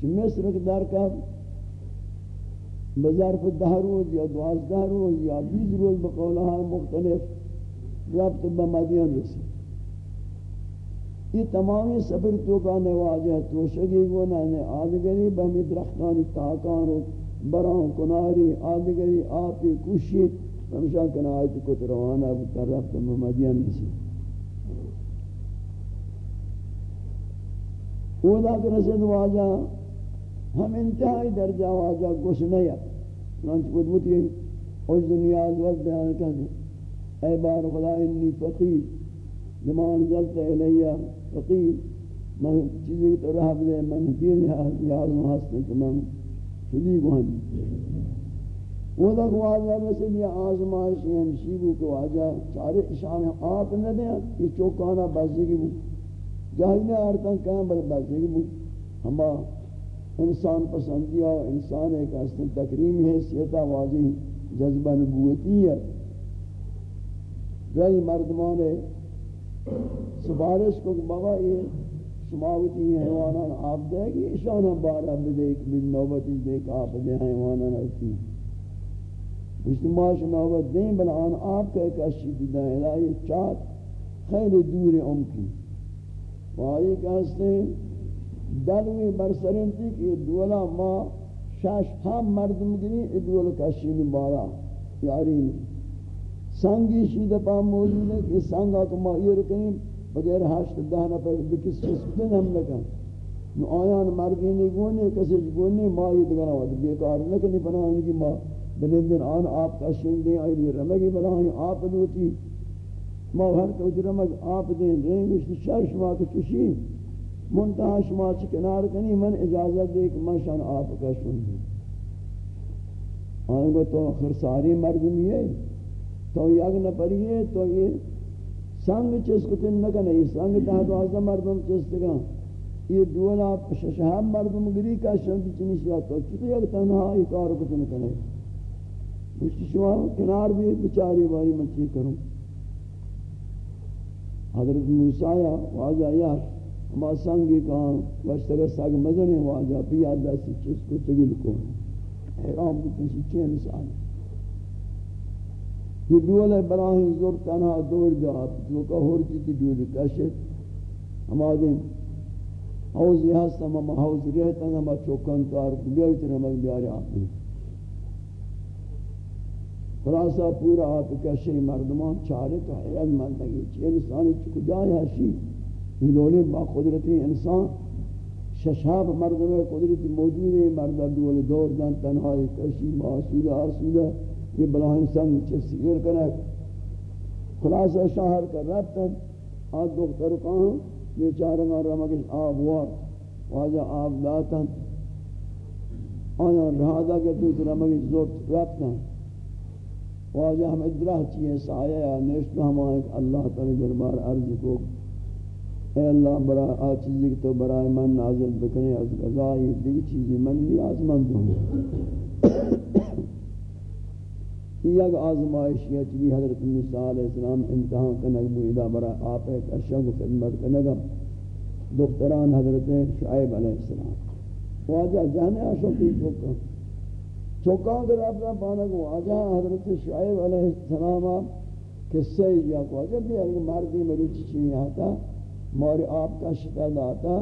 کہ مصر کے در کا بظرف دہ روز یا دوازدہ روز یا بیس روز بقولہ مختلف ربط بمدین رسی۔ یہ تمامی سفر تو کا نواجہ تو شگی گونا آدگری بہمی درختانی تاکان و بران کناری آدگری آپی کشی ہمشان کنایت کت روانہ بکر ربط بمدین رسی اولا کہ رسد واجہ، ہم انتہائی درجہ واجہ گوش نہیں ہے۔ چنانچہ خود متی اوش دنیا وقت بیان کرنے۔ اے بار خدا، انی فقیر۔ زمان جلت علیہ فقیر میں چیزی تو رہا بدے من کیل یاد محسن تمام شدی کو وہ تک واجہ رسل یہ آزمائش ہمشیبو کو واجہ چارے اشان آپ نہ دیں یہ چوکانا بازی کی جاہی نے آرتاں کہاں بل بازی کی ہمارا انسان پسندیا و انسان ایک اصل تکریم حیثیتا واضح جذبہ نبوتی ہے. رئی مردمان ہے سفارش کو بابا، یہ شماوتی حیوانان آپ دے گی اشان ہم بارا بدے، ایک من نوبتی دے کہ آپ دے حیوانان ہوتی اجتماعش نوبت دیں بلان آپ کا ایک اشی اشید دیں، الہی چاہت خیلی دور ام کی۔ وہاں کہتے ہیں، دلوی برسرنتی کہ دولا ما شش ہم مردم گری ادول کشین بارا یاری نہیں سنگی شید پا موجود ہے کہ سنگا کو ما یہ رکنیم بغیر ہشت دہنا پر بکس کس ہم لکن نو آیان مردینی گونے، کسی گونے، ما یہ دگنا وقت بیکار نکنی پناہنی کی ما۔ بلندن آن آپ کشین دیں، آئی رمگی بلانی آپ دوتی ما ہر تو رمگ آپ دیں رنگشت شرش ما کچوشی منتہا شما چی کنار کنی، من اجازت دے کہ من شان آپ کا سن دی آئیں گو تو خرساری مردمی ہے۔ تو یک نپری ہے تو یہ سنگ چیز نکنے یہ سنگ تحت آزا مردم چیز تکا یہ دولا ششہم مردم گری کا شنگ چنی شیعہ تو چکو یک تنہا یہ کار کتن کنے؟ مجھتی شما کنار بھی بچاری باری من چی کروں۔ حضرت موسیٰ واضح یار ما سنگی کان وشتر سگ مزنے واجا پیا دسی چیز کو تگل کو۔ حیرام کسی چین انسان یہ دول براہیم زور تنہا دور جا جو کا ہور کی جیتی دول کشت۔ ہم آدم، حوضی ہستا ہم حوض رہتا ہم چوکن کار بیویت رمک بیاری آتی خلاصہ پورا آت کشی مردمان چارے تو حیرت مندگی چی انسانی چکو جائے ہشی یہ لولی با قدرتی انسان ششاب مردم قدرتی موجود ہے مرد دول دور دن، تنہائی کشی معصودہ آسودہ۔ یہ بلا انسان چسی گر کرنے خلاصہ شاہر کر ربتا آج دختر کہاں؟ یہ چارنگا رمکش آب وار۔ واجہ آب داتا آیا رہادا کہ تو ترہ رمکش زورت ربتا واجہ ہم ادراہ چیئے سایہ یا نیشتو ہم آئے اللہ تعالی دربار عرض کو۔ اے اللہ برای آ چیزی تو برای من نازل بکنے، از غذائی دیکھ چیزی من نیاز مند ہوں۔ یک آزمائشی چلی حضرت موسیٰ علیہ السلام امتحان کنگ بویدہ برا آپ ایک اشیاء خدمت کنگا دختران حضرت شعیب علیہ السلام واجہ جانے آشو کی چوکا چوکا اگر اپنا پانا کو واجہ حضرت شعیب علیہ السلام قصہ یا کو واجہ بھی اگر مردی مروچی چینی آتا ماری آپ کا شتا داتا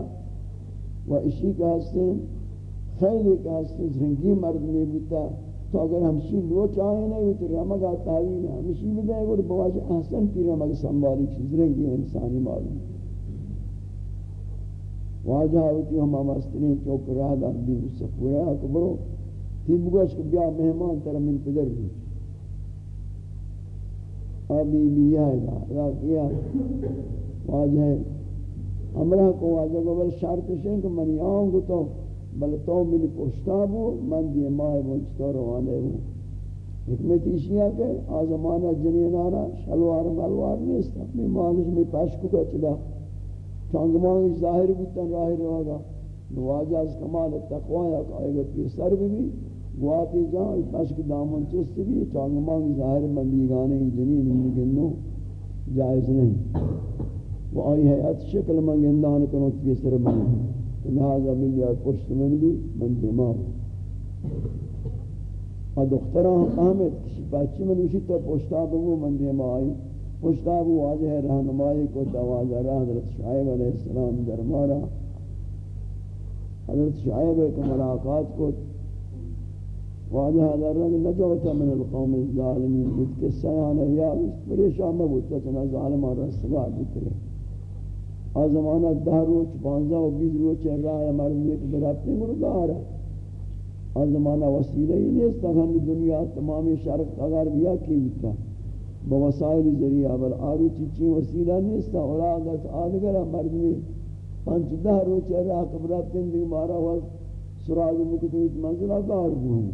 و اسی کا حصے خیلی کا حصے زنگی مرد میں بیتا تو اگر ہمشی لو چاہیں نہیں ہوئی تو رمگا تاویل ہے، ہمشی بھی دیں گے بواجہ احسن کی رمگ سنبالی چیز رنگی انسانی معلوم واجہ ہوتی ہم آمسترین چوک راہ دار دین اس سے پورا برو تی بگوش کہ بیا مہمان ترہ من پدر بھی۔ آبی بیا ہے، لا کیا۔ واجہ ہمراہ کو واجہ کو بل شرط شنک منی آؤں گو تو بل تو منی پشتا بو، من دی ماہ منچتا روانے بو حکمت اشیاء کہ آزمانہ جنینانا شلوار ملوار نیست، اپنی مانش میں پشکو کا چلا۔ چانگمان ظاہر بودتن راہ رواگا۔ نواجہ از کمال تقوی یا آئے گا پیسر بھی بھی۔ گواتی جان پشک دامن چست بھی۔ چانگمان ظاہر مندیگانے جنین نگنو جائز نہیں۔ وہ آئی حیات شکل منگندان کنو پیسر منگندان لہذا من یا پشت من بھی من دماغ. اور دختران احمد کسی بچی من اسی تو پشتا بگو من دماغی. پشتا بگو واضح رہنمائی کو توازہ رہ حضرت شعیب علیہ السلام در مارا حضرت شعیب کو ملاقات کو. واضح در رنگ نجوتا من القوم الظالمین بود کے سیانہ یا پریشان مبوتا چنا ظالمان رسگار بکرے آزمانہ دہ روچ پانزہ و بیس روچ راہ مرد ایک برابطے مردار ہے آزمانہ وسیلہ ہی نہیں اس طرح دنیا تمامی شرق اگر بیا کی ہوتا بوسائل ذریعہ بل آرو چیچی وسیلہ نہیں اس طرح اولاد اس آدھگرہ مرد میں پانچ دہ روچ راہ برابطے دیکھ مارا وقت سراغ مکتویت منزلہ گار ہوں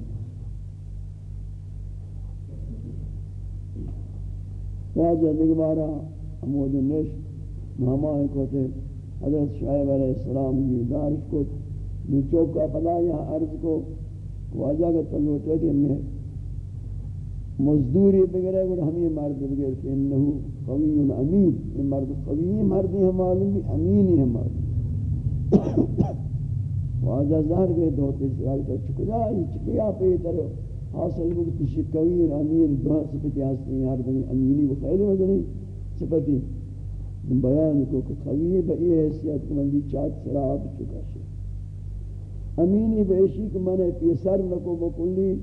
واجہ دیکھ مارا حمود نشت. مہمان کو تھے، حضرت شعیب علیہ السلام کی دارش کو نیچو کا پدا یہاں عرض کو واجہ کا تلوٹے کہ میں مزدوری بگرے گوڑ ہمیں مرد بگرے کہ انہو قوی امین، یہ مرد قوی مردی ہم معلوم بھی امینی ہم معلوم واجہ ظاہر گئے دوتے سراغ تو چکجا ہی چکیا پہ طرح حاصل بکتی شکویر امین، دو سپتی آستے ہیں ہر دنی امینی، وہ خیلی مدنی سپتی۔ بیان کو کہ خوی بئی حیثیت کہ من چاہت سراب چکا شے امینی بیشی کہ من پیسر نکو بکلی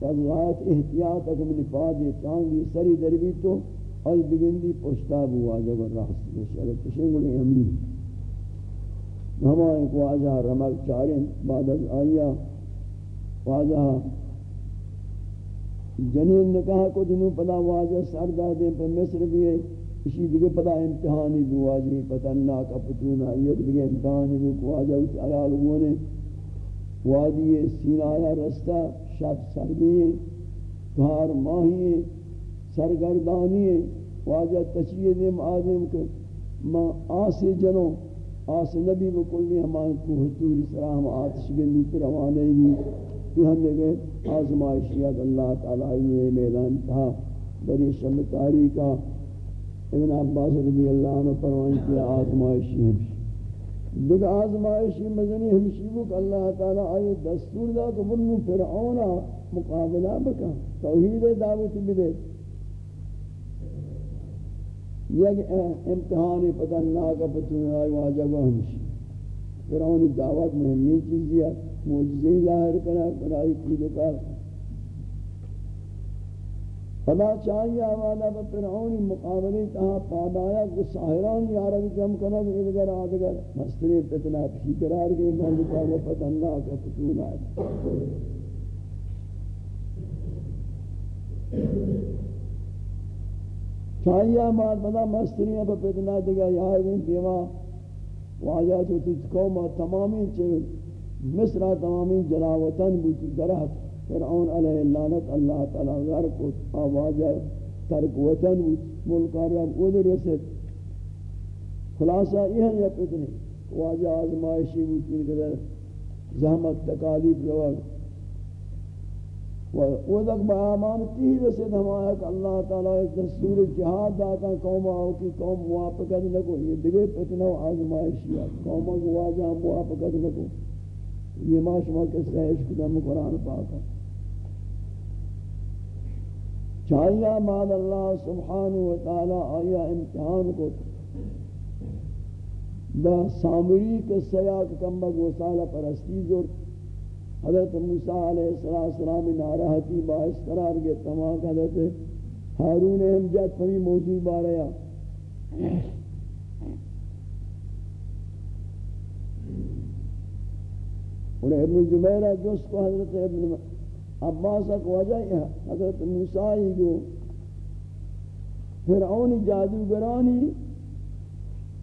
تضوایت احتیاط اگر من فادی چانگی سری دربی تو آئی بگندی پشتا بوا جب راست بشی، اگر تشنگلی امین۔ ہمائیں کو آجا رمک چارن بعد از آیا واجہ جنین نے کہا کو دنوں پدا واجہ سر دادیں پر مصر بھی ہے۔ اسی دیگه پدا امتحانی بھی واجی پتہ نہ کا پتونا یہ دیگه امتحانی بھی کو آجا اس عیال ہونے وادی سینہ یا رستہ شب سردی دھار ماہی سرگردانی واجہ تشریح دیم آدم کہ ما آس جنو، آس نبی بکلی ہمان کو حتوری سلام آتش گندی پر روانے بھی یہ ہم نے کہے آزمائشیت اللہ تعالیٰ یہ میدان تھا، بری شم تاریخہ ابن عباس رضی اللہ عنہ فرمائیں کہ آزمائشی ہمشی دیکھ آزمائشی مزنی ہمشی بک، اللہ تعالی آئے دستور دا کہ بنو فرعون مقابلہ بکا توحید دعوت بدے۔ یک امتحانی پتہ ناکا پتہ آئی واجہ گو ہمشی۔ فرعون دعوت مہمی چیزی ہے موجزی ظاہر کرا کرائی کی دکار فلا چاہیے آوانا با فرعونی مقابلی تہا پادایا کو ساہران یارا کی جم کنا کہ ادگر آدگر مستری فتنہ پشی قرار گئی محلی پاہلے فتنہ کا فتون آئے چاہیے آوانا بدا مستری با فتنہ دگا یار گئی دیوا واجہ تو تیت قوم تمامی چھ مصرہ تمامی جلاوطن بوتی درہت فرعون علیہ اللعنت اللہ تعالی غرق کو آواز ترک وطن ملک عرب اود رسد خلاصہ یہ ہے یا پتنی واجہ آزمائشی ہوتی قدر زحمت تکالیف روگ وہ تک بآمان تیر رسید ہمایا کہ اللہ تعالیٰ ایک دستور جہاد داتا قوم آؤ کی قوم موافقت نکو. یہ دیگے فتنہ و آزمائشیات قوم کو واجہ موافقت نکو. یہ ما شما کے سہش کدام قرآن پاکا چاہیا ماد اللہ سبحانہ وتعالی آیا امتحان کو با سامری کے سیاق کمبک وسالہ پرستی زورت حضرت موسیٰ علیہ السلام ناراحتی باعث قرار گئے تمام حضرت حارون احمجد پمی موضوع باریا اور ابن جمیرہ جس کو حضرت ابن عباس کو وجہ حضرت موسیٰ ہی کو فرعون جادوگرانی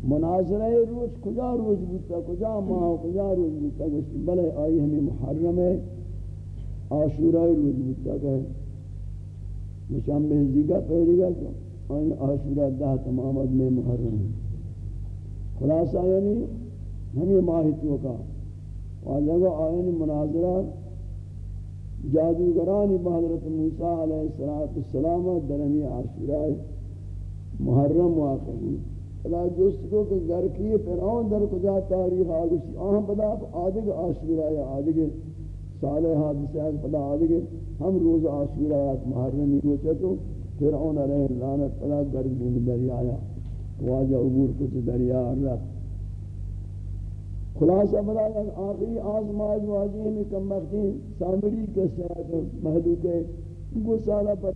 مناظرہ روز کجا روز بودتا، کجا ماہ، کجا روز بودتا گوشتی بلے آئی ہمیں محرم ہے آشورہ روز بودتا کہ مشام بہنزی کا پہلی گا کہ آئی آشورہ دہ تمامت میں محرم ہے۔ خلاصہ یعنی ہمیں ماہی توکا واجہ کو آئین مناظرہ جادوگرانی بحضرت موسیٰ علیہ السلام درمی عاشورہ محرم واقع ہوئی۔ خدا جست کو کہ گھر کی فرعون در کجا تاریخ آگوشی۔ آہم پدا آدھگ آشورہ یا آدھگ صالح حادثہ ہے پدا آدھگ ہم روز آشورہ یا محرمی روچے تو فرعون علیہ اللعنت پدا گھر بند دریا آیا واجہ عبور کچھ دریا رب خلاصہ بدا کہ آخری آزماج واجہ میں کم وقتی سامری کے ساتھ محدود ہے گو سالہ پر